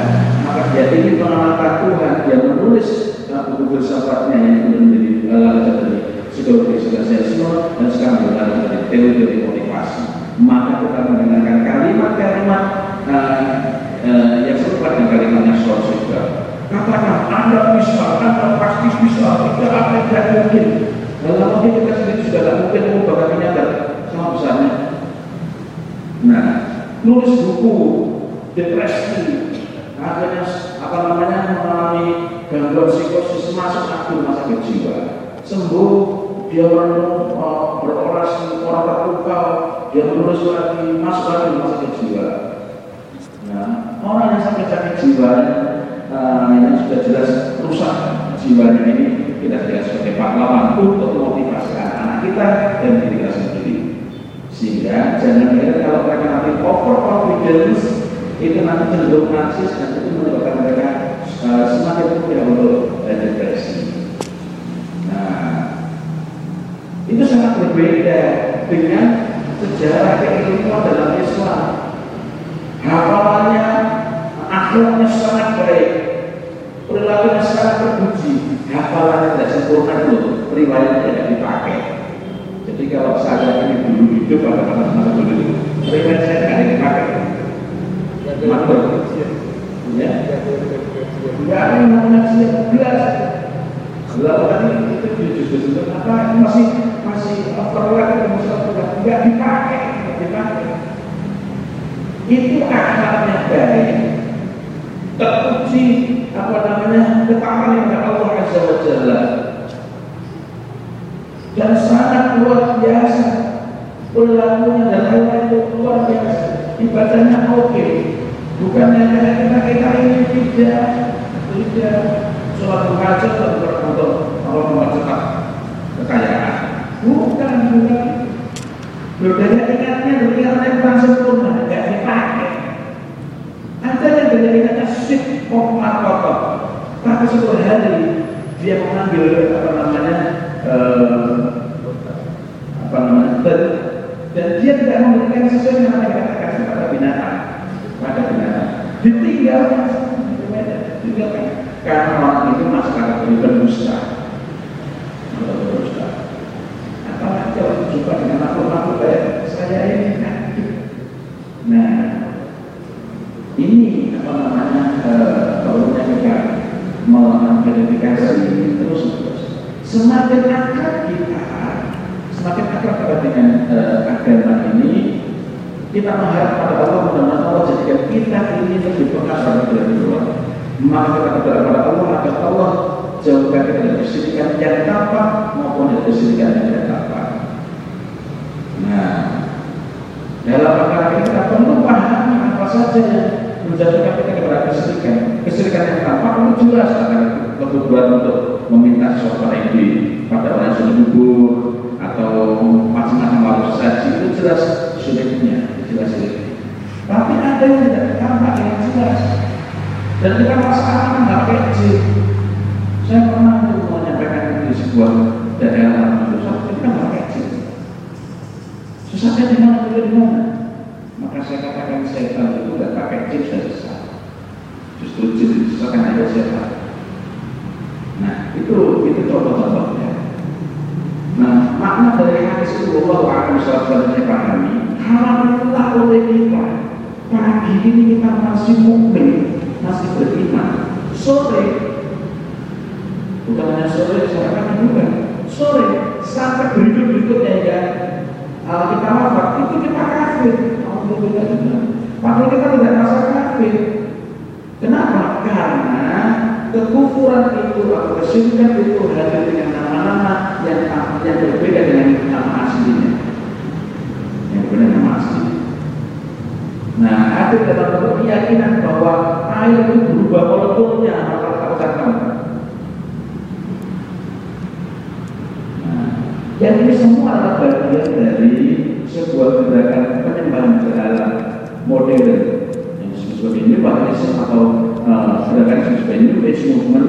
Maka dia ingin mengalahkan Tuhan. Dia menulis buku filsafatnya yang menjadi uh, psikologi sosialisme dan sekarang juga menjadi teori motivasi. Maka kita mendengarkan kalimat-kalimat uh, uh, yang serupa dengan kalimatnya Soros juga. Katakan anda bisa anda pasti bisa tidak ada tidak mungkin. Dalam waktu kita sendiri sudah tidak mungkin mengubah kenyataan sama besarnya. Nah nulis buku depresi akhirnya apa namanya mengalami gangguan psikosis masuk rumah sakit jiwa sembuh dia merenung uh, berorasi orang terpukau dia menulis lagi masuk lagi sakit jiwa nah orang yang sakit sakit jiwa uh, yang sudah jelas rusak jiwanya ini kita tidak sebagai pahlawan untuk memotivasi anak-anak kita dan diri kita sendiri. Sehingga jangan kira kalau mereka nanti over confidence itu nanti cenderung narsis dan itu menyebabkan mereka uh, semakin mudah untuk depresi. Nah, itu sangat berbeda dengan sejarah keilmuan dalam Islam. Hafalannya, akhlaknya sangat baik, perilakunya sangat terpuji, hafalannya tidak sempurna itu riwayatnya tidak dipakai. Jadi kalau saya ini dulu hidup pada masa-masa dulu, riwayat saya tidak dipakai. Mantul. Ya. Tidak ada yang namanya siap belas. Lalu tadi itu justru apa masih masih overlap masih overlap tidak dipakai, tidak dipakai. Itu akhlaknya baik, terpuji apa namanya ketaatan kepada Allah Azza wa Jalla dan sangat luar biasa perilakunya dan lain-lain itu luar biasa ibadahnya oke okay. Bukan hanya kita kita ini tidak. Tidak. Sholat berhajat untuk untuk Allah mempercepat kekayaan. Bukan bukan. Berdaya ingatnya berkira-kira kurang sempurna, tidak dipakai. Ada yang berdaya ingatnya sip, komat, kotor. Tapi suatu hari dia mengambil apa namanya eh, apa namanya dan, dan dia tidak memberikan sesuatu yang mereka katakan kepada binatang pada binatang ditinggalkan ditinggalkan karena orang itu masyarakat itu berdusta berdusta apalagi kalau jumpa dengan makhluk-makhluk kayak saya ini. Nah ini apa namanya kalau kita melakukan verifikasi terus terus. Semakin akrab kita semakin akrab dengan uh, agama kita mengharap pada Allah mudah-mudahan Allah jadikan kita ini lebih peka pada dari luar maka kita berdoa pada Allah agar Allah jauhkan kita dari kesyirikan yang tampak maupun dari kesyirikan yang tidak tampak. Nah dalam perkara ini kita perlu pahami apa saja yang menjatuhkan kita kepada kesyirikan. Kesyirikan yang tampak itu jelas akan kebutuhan untuk meminta sesuatu ini pada orang yang sudah kubur atau macam-macam harus saji itu jelas sulitnya sulit tapi ada yang tidak tampak yang jelas. Dan kita masalah nggak kecil saya pernah untuk menyampaikan di sebuah daerah itu. Satu kita nggak kecil susahnya di mana juga di mana? Maka saya katakan setan itu nggak pakai chip dan sesat justru sesat karena ada setan nah itu itu contoh-contohnya. Nah makna dari hadis itu Allah akan saya pahami pagi ini kita masih mukmin masih beriman sore bukan hanya sore katakan juga. Sore sampai berikut-berikutnya ya. Kalau kita wafat itu kita kafir. Padahal kita tidak merasa kafir. Kenapa? Karena kekufuran itu atau kesyirikan itu hadir dengan nama-nama yang yang berbeda dengan nama aslinya yang berbeda dengan nama aslinya nah ada dalam bentuk keyakinan bahwa air itu berubah molekulnya tak ucapkan nah, yang ini semua adalah bagian dari sebuah gerakan penyembahan berhala modern. Yang disebut New Paganism atau uh, gerakan New Age Movement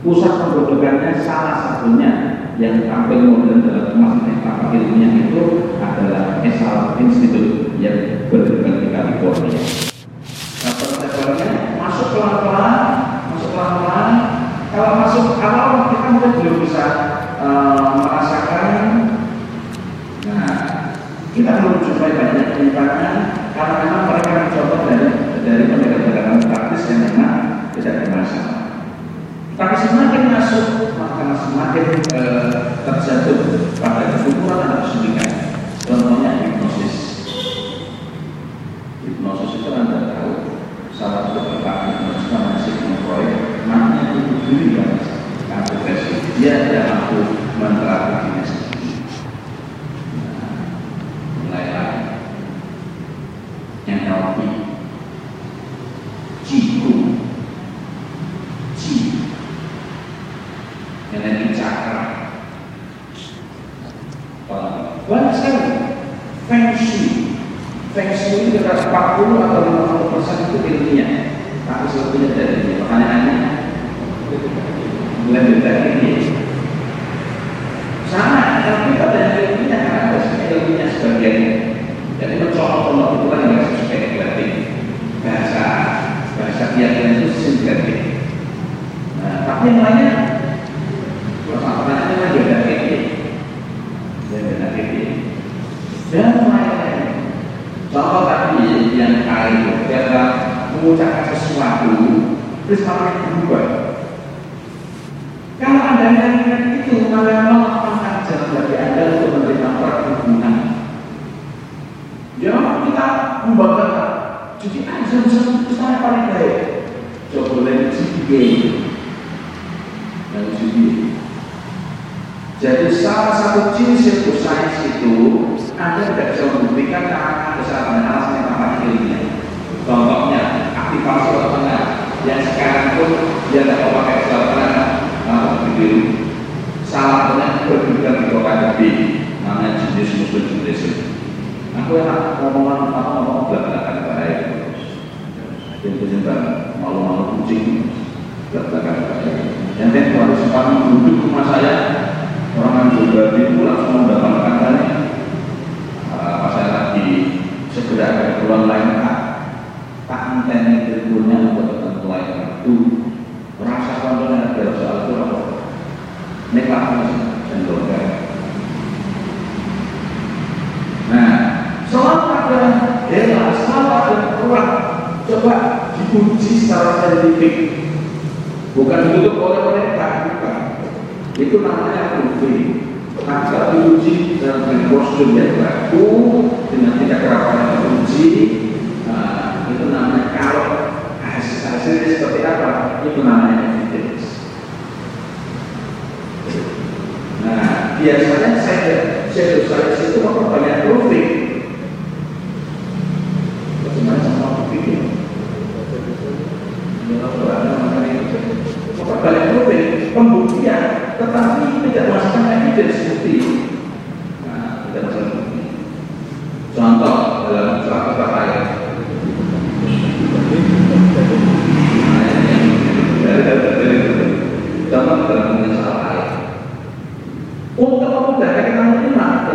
pusat pembentukannya salah satunya yang tampil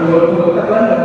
dua kata Belanda,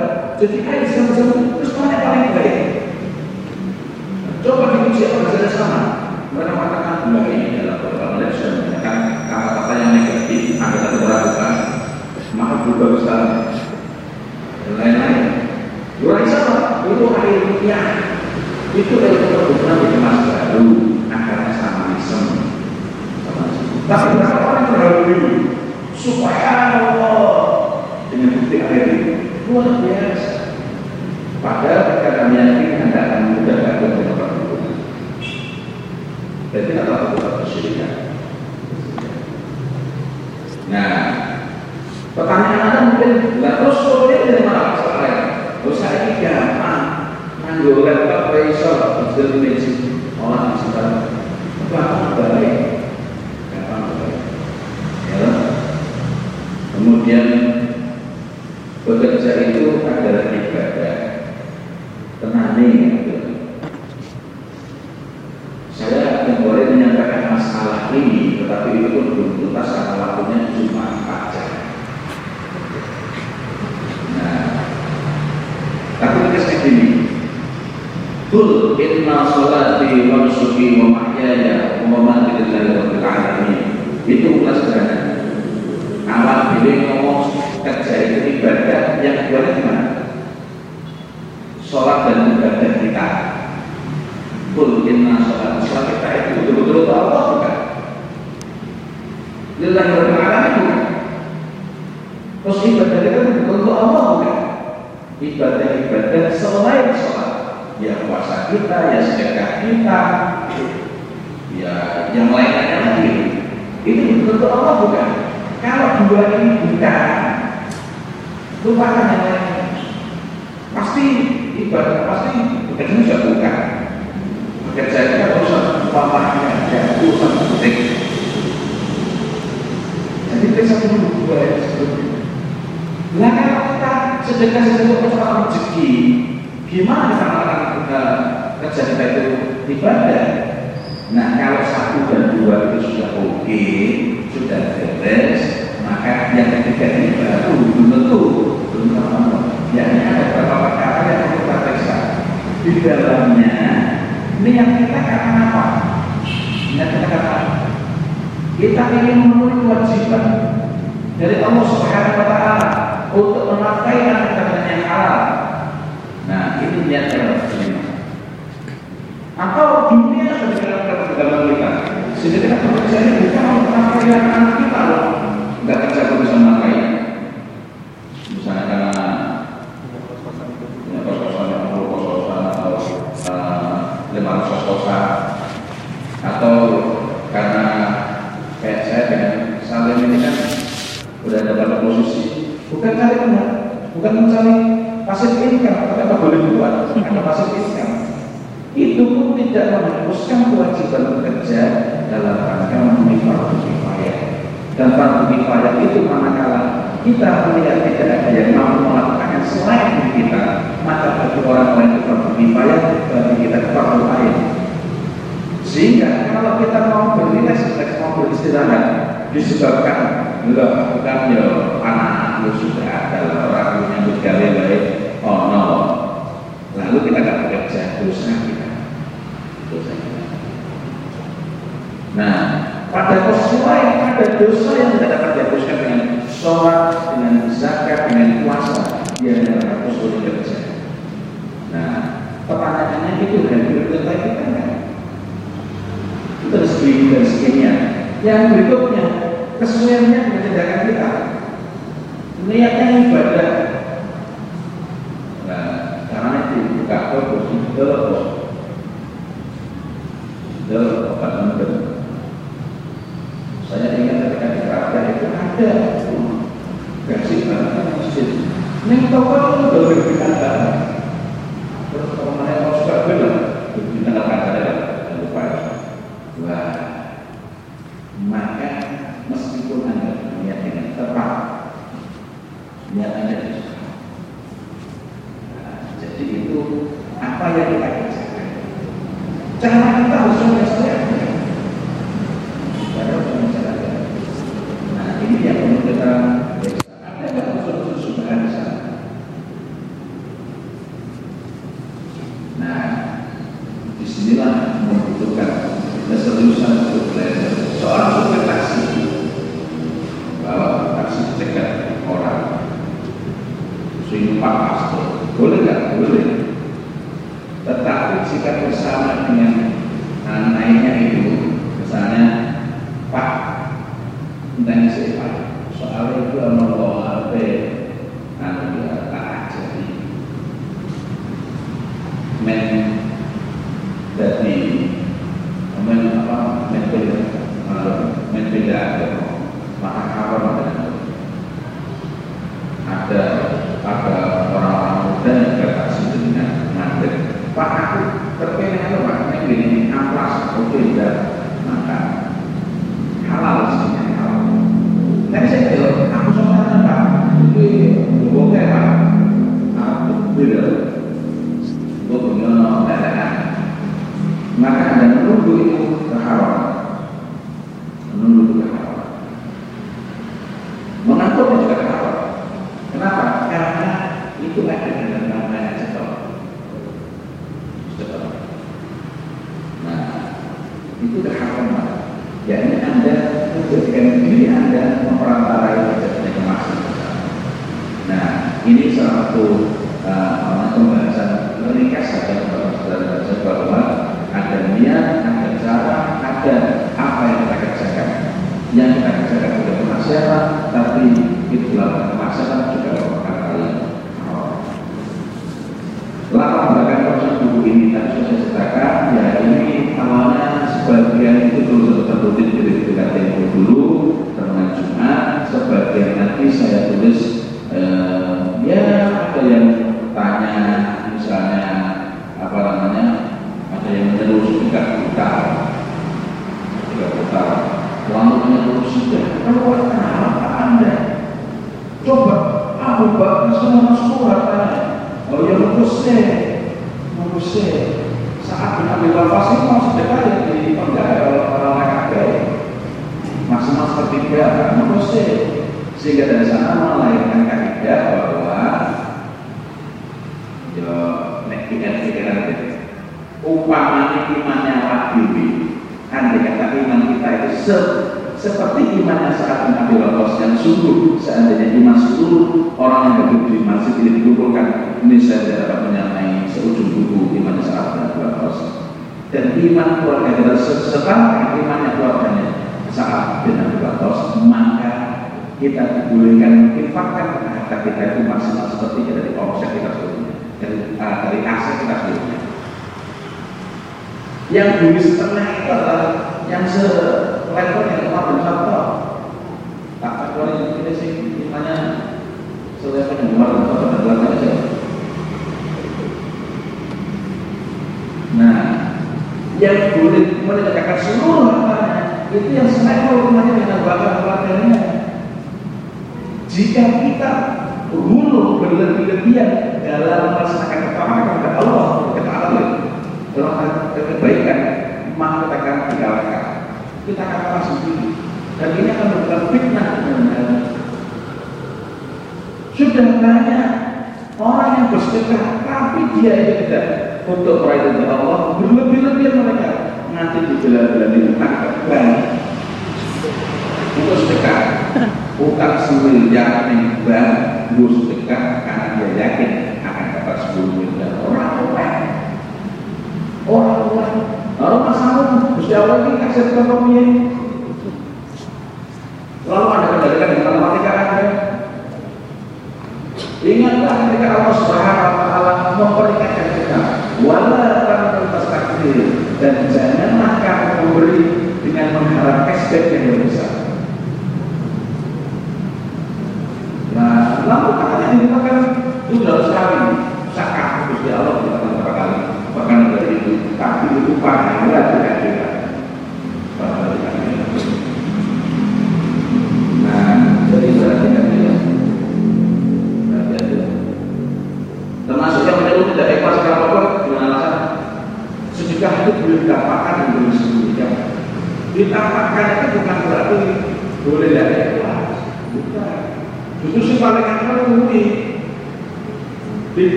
itu pun tidak menghapuskan kewajiban bekerja dalam rangka memenuhi fardu kifayah. Dan fardu kifayah itu manakala kita melihat tidak ada yang mampu melakukannya selain kita, maka bagi orang lain itu fardu kifayah, bagi kita fardu lain. Sehingga kalau kita mau berrileks, mau beristirahat, disebabkan enggak bukan ya anak lu sudah ada orang menyambut kalian baik oh no lalu kita tidak bekerja dosa Nah, pada peristiwa yang ada dosa yang tidak dapat dihapuskan dengan sholat, dengan zakat, dengan puasa, dia tidak dapat usul dosa. Nah, pertanyaannya itu dari berbeda kita kan? Itu rezeki dan rezekinya. Yang berikutnya, kesesuaiannya dengan tindakan kita. Niatnya ibadah. Nah, karena itu buka Gracias.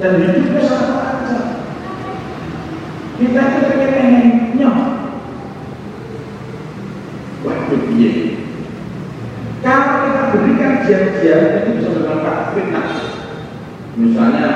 dan hidupnya sangat lancar kita itu pengen nyam. Waktu iya kalau kita berikan jam-jam itu bisa bermanfaat. Fitnah. Misalnya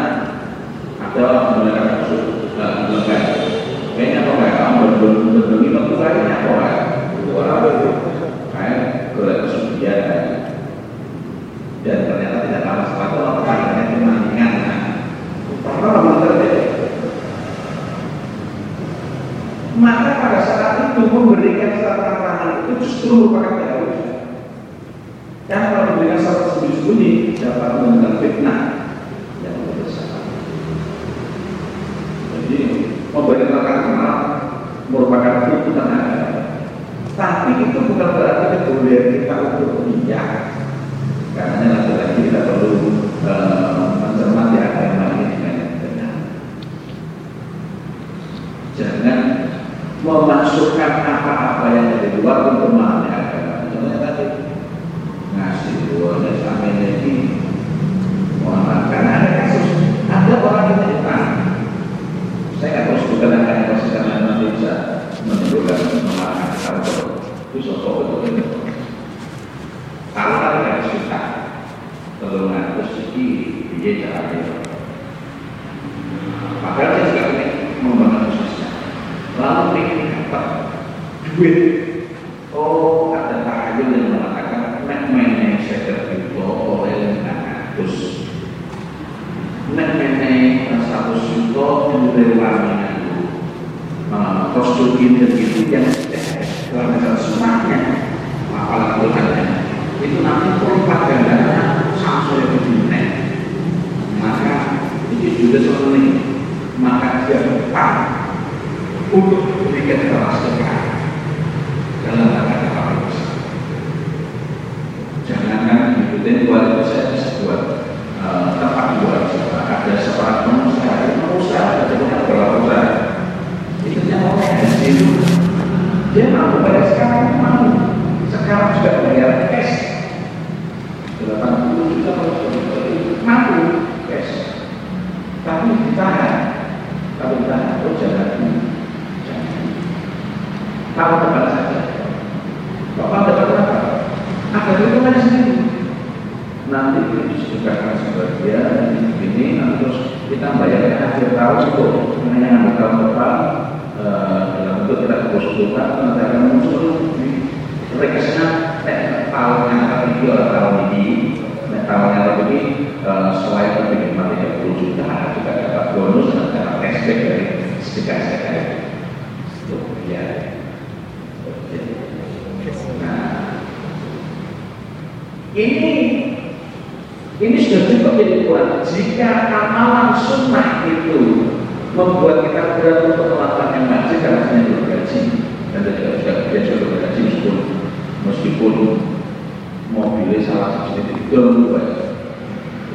Ini salah satu titik gem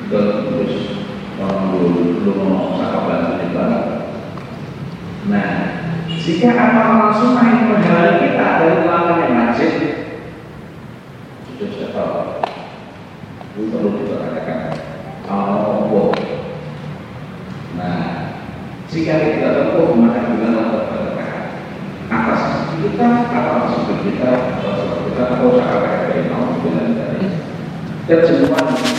terus menunggu belum sakaban di barat nah jika apa langsung yang menghalangi kita dari pelanggan yang masif sudah saya tahu itu perlu diperhatikan Allah nah jika kita tempuh maka dengan atas kita atas kita atas kita atau sakaban dari Allah 31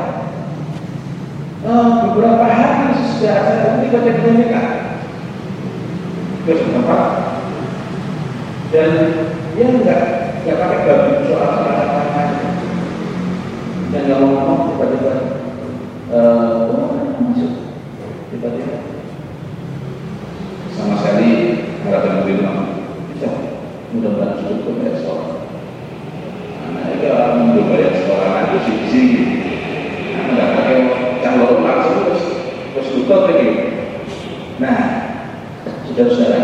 Eh, beberapa hari sesudah acara ketika dia nikah ke tempat dan dia enggak enggak pakai baju soal celana tangan. Dan kalau ngomong tiba-tiba uh, masuk. Tiba-tiba. Sama sekali harapan lebih lama. does that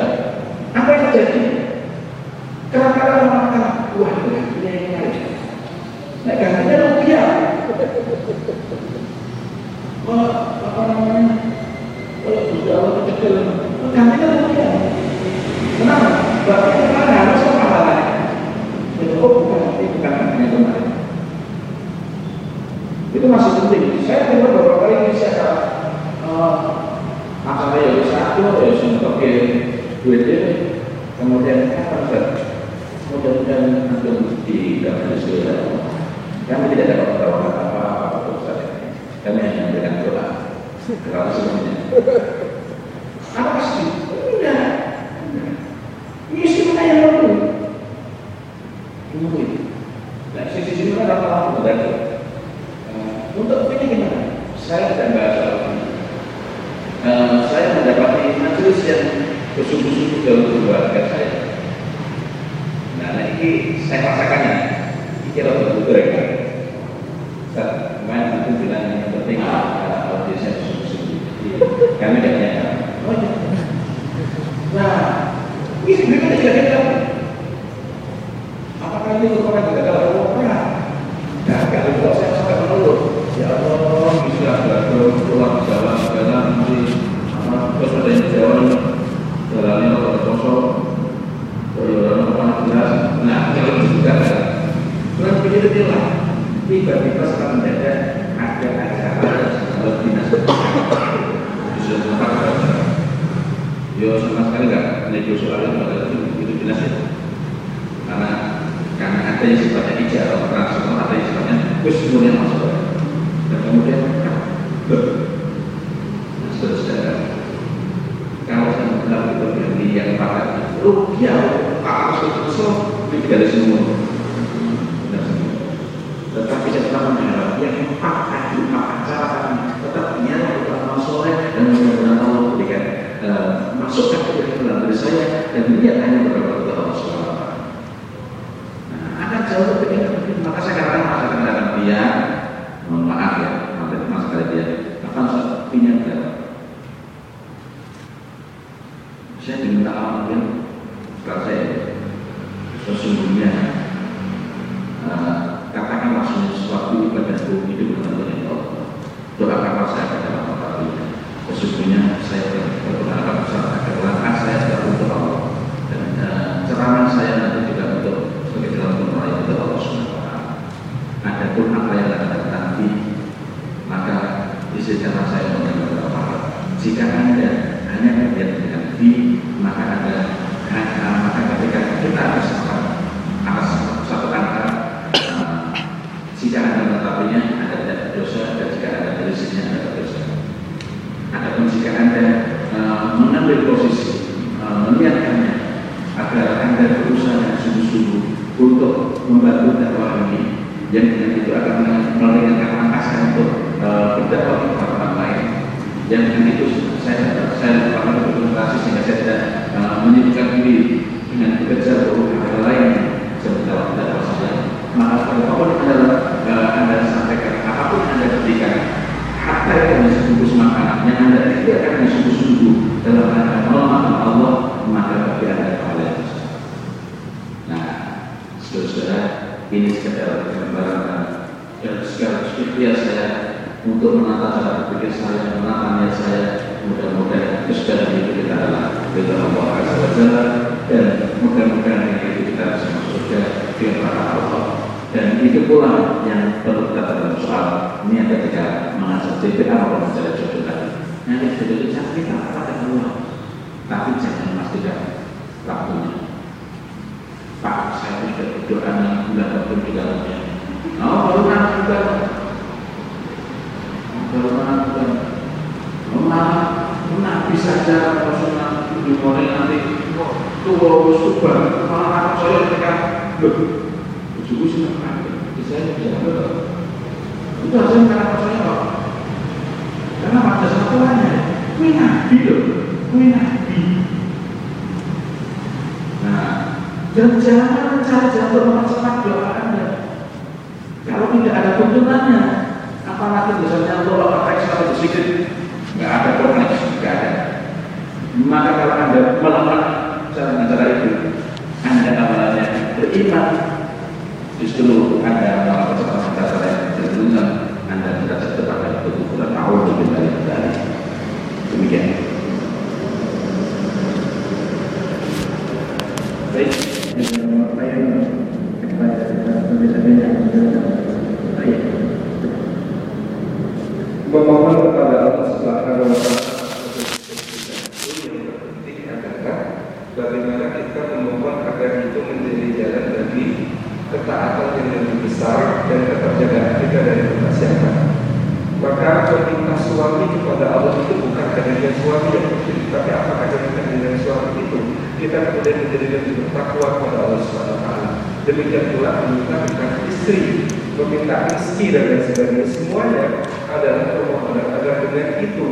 rezeki dan lain sebagainya semuanya adalah permohonan agar dengan itu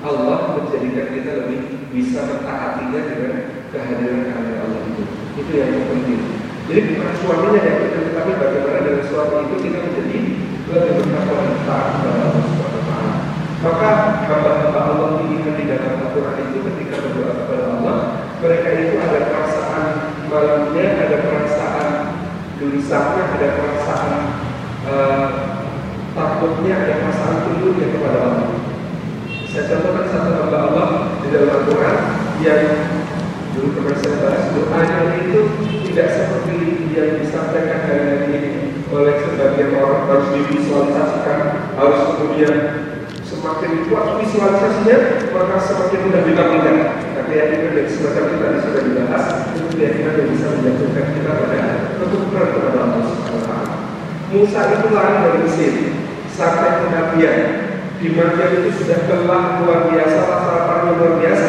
Allah menjadikan kita lebih bisa mentaatinya dengan kehadiran kehadiran Allah itu. Itu yang penting. Jadi bukan suaminya yang penting, tetapi bagaimana dengan suami itu kita menjadi lebih bertakwa taat kepada Allah Subhanahu taala. Maka hamba-hamba Allah pilihan di dalam Al-Quran itu ketika berdoa kepada Allah, mereka itu ada perasaan malamnya, ada perasaan gelisahnya, ada perasaan uh, takutnya, ada perasaan tunduknya kepada Allah. Saya contohkan satu hamba Allah di dalam Al-Quran yang dulu pernah saya bahas doanya itu tidak seperti yang disampaikan hari ini oleh sebagian orang harus divisualisasikan, harus kemudian semakin kuat visualisasinya maka semakin mudah dikabulkan. Nah keyakinan dari semacam tadi sudah dibahas itu keyakinan yang bisa menjatuhkan kita pada ketukuran kepada Allah. Musa itu lari dari Mesir sampai ke Madian. Di Madian itu sudah telah luar biasa, lapar yang luar biasa.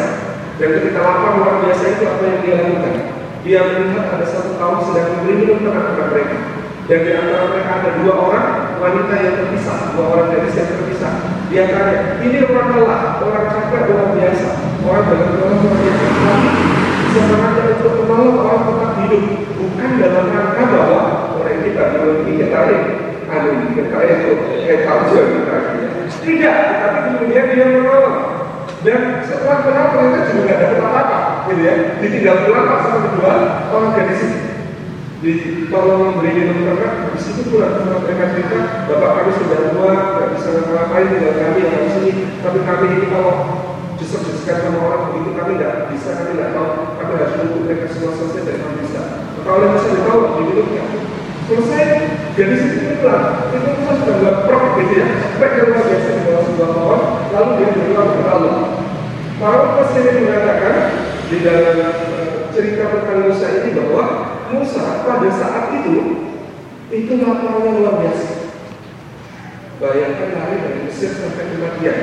Dan ketika lapar luar biasa itu apa yang dia lakukan? Dia melihat ada satu kaum sedang memberi minum ternak mereka. Dan di antara mereka ada dua orang wanita yang terpisah, dua orang gadis yang terpisah. Dia tanya, ini orang lelah, orang capek luar biasa, orang dalam dalam yang terpisah. Bisa mengajak untuk menolong orang tetap hidup, bukan dalam rangka bahwa kita belum kita tarik, anu kita itu tahu kita. Tidak, tapi kemudian dia menolong. Dan setelah kenal ternyata juga tidak dapat apa-apa, gitu ya. Ditinggal pulang sama kedua orang gadis ini di tolong memberi minum ternak di situ pula teman mereka cerita bapak kami sudah tua nggak bisa ngapain tinggal kami yang harus ini tapi kami ini kalau desek-desekan sama orang begitu kami nggak bisa kami nggak tahu kami harus menunggu mereka semua selesai dan kami bisa maka oleh masa ditolak diminumnya selesai gadis itu pulang itu kita sudah nggak prok gitu ya sampai ke luar biasa di bawah sebuah pohon lalu dia berdoa kepada Allah. Para pesimis mengatakan di dalam eh, cerita tentang Musa ini bahwa Musa pada saat itu itu laparnya luar biasa. Bayangkan lari dari Mesir sampai ke Madian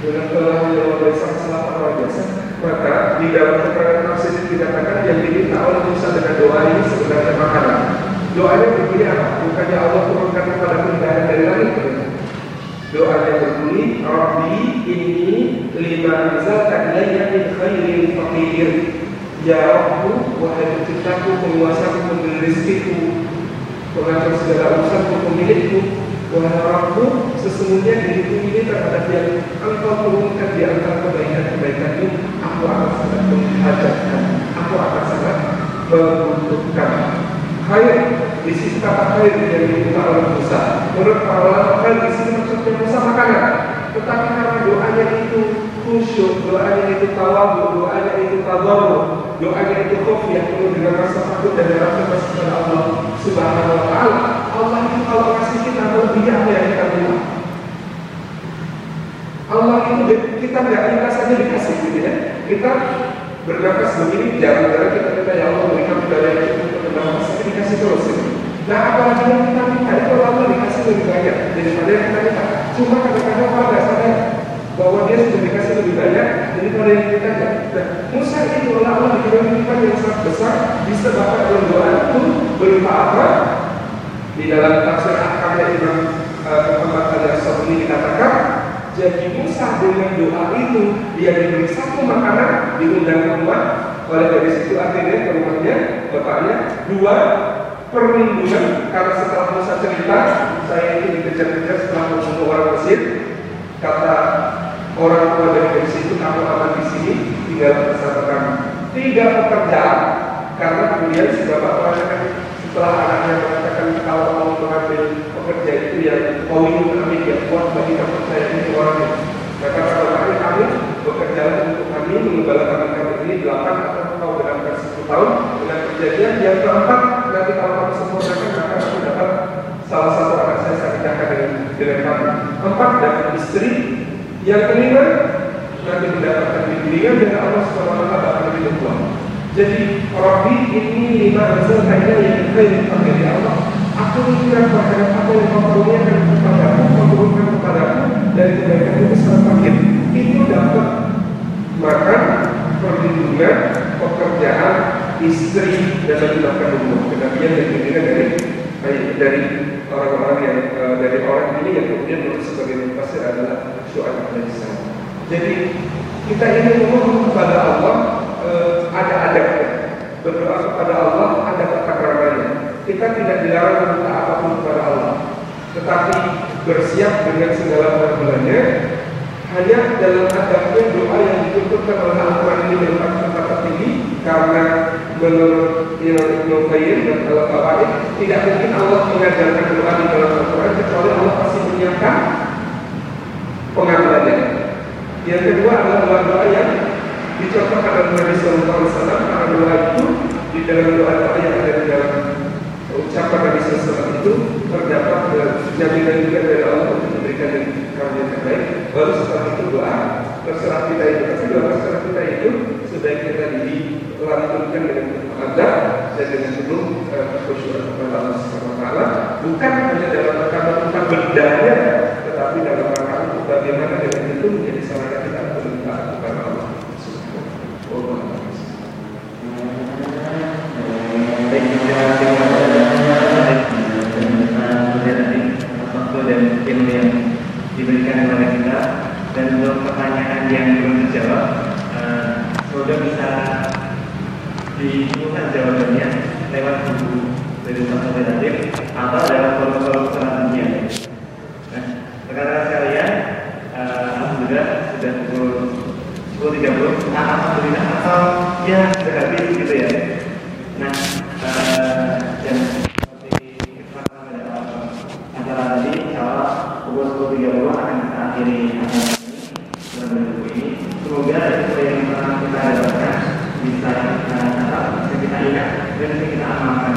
dengan kelelahan yang luar biasa, sangat luar biasa. Maka di dalam keterangan tafsir ini dikatakan yang diminta oleh Musa dengan doa ini sebenarnya makanan. Doanya berbunyi apa? Bukannya Allah turunkan kepada peninggalan dari langit. Doanya berbunyi, Rabbi ini lima anzalta ilayya min khairin faqir. Ya Rabbu, wahai penciptaku, penguasaku, pemberi rizkiku, pengatur segala urusanku, pemilikku, Wahai Rabbu, sesungguhnya diriku ini terhadap yang engkau turunkan di antara kebaikan-kebaikanmu, aku akan sangat menghajatkan, aku akan sangat membutuhkan. Khair, di sini kata khair yang diminta oleh Musa. Menurut para ulama khair di sini maksudnya Musa makanan. Tetapi karena doanya itu khusyuk, doanya itu tawabu, doanya itu tawabu, doanya itu khuf yang penuh dengan rasa takut dan rasa kepada Allah Subhanahu wa taala. Allah itu kalau kasih kita lebih apa yang kita minta. Allah itu kita nggak minta saja dikasih gitu ya. Kita bernafas begini, jarang-jarang kita minta ya Allah berikan udara yang cukup bernafas, tapi dikasih terus. Gitu. Nah apalagi yang kita minta itu Allah dikasih lebih banyak daripada yang kita minta. Cuma kadang-kadang nggak sadar bahwa dia sudah dikasih lebih banyak daripada yang kita minta. Nah, Musa itu Allah diberikan kehidupan yang sangat besar, bisa bahkan dalam doa itu berupa apa? Di dalam tafsir akamnya Imam Muhammad al-Sabuni dikatakan jadi Musa dengan doa itu dia diberi satu makanan diundang ke rumah oleh dari situ akhirnya ke bapaknya dua perlindungan karena setelah Musa cerita saya ini dikejar-kejar setelah membunuh orang Mesir. Kata orang tua dari dari situ kamu aman di sini tinggal bersama kami. Tiga pekerjaan karena kemudian si bapak mengatakan setelah anaknya mengatakan kalau mau mengambil pekerja itu yang mau kami yang kuat bagi kamu saya ini orangnya maka kata kami kami bekerja untuk kami mengembala kami ini delapan atau kau benarkan sepuluh tahun dengan kejadian yang keempat nanti kalau kamu sempurnakan maka aku dapat salah satu anak saya saya pindahkan dengan dengan kamu empat dapat istri yang kelima nanti mendapatkan bimbingan dan Allah taala akan lebih berkuat jadi Rabbi ini lima anzal kaya yang khair dari Allah. Aku mengingat terhadap apa yang kau karuniakan kepadaku, kau turunkan kepadaku dari kebaikan itu sangat fakir. Itu dapat makan, perlindungan, pekerjaan, istri dan lagi bahkan rumah. Kenabian dan bimbingan dari dari orang-orang yang dari orang ini yang kemudian menulis sebagai mufasir adalah Syu'aib alaihissalam. Jadi kita ini memohon kepada Allah ada adabnya. Berdoa kepada Allah ada tata keramanya. Kita tidak dilarang meminta apa pun kepada Allah, tetapi bersiap dengan segala perbulannya. Hanya dalam adabnya doa yang dituntutkan oleh Al-Quran ini merupakan tempat tertinggi karena menurut Ibnu Qayyim dan Al-Qawaid tidak mungkin Allah mengajarkan doa di dalam Al-Quran kecuali Allah pasti menyiapkan pengambilannya. Yang kedua adalah doa-doa yang dicontohkan oleh Nabi Sallallahu Alaihi Wasallam karena doa itu di dalam doa doa yang ada di dalam ucapan Nabi Sallallahu itu terdapat jaminan juga dari Allah untuk memberikan yang yang terbaik. Baru setelah itu doa terserah kita itu. Tapi doa terserah kita itu sebaiknya tadi dilantunkan dengan adab dan dengan penuh khusyuan kepada Allah. Bukan hanya dalam rangka tentang bendanya, tetapi dalam rangka bagaimana dengan itu menjadi salah kita berdoa kepada Allah. dan ilmu yang diberikan kepada kita dan untuk pertanyaan yang belum terjawab semoga bisa diinfokan jawabannya lewat buku dari Ustaz Tadil atau dalam forum-forum selanjutnya. Nah, rekan-rekan sekalian, alhamdulillah sudah pukul pukul 30 nah, alhamdulillah atau ya sudah habis gitu ya nah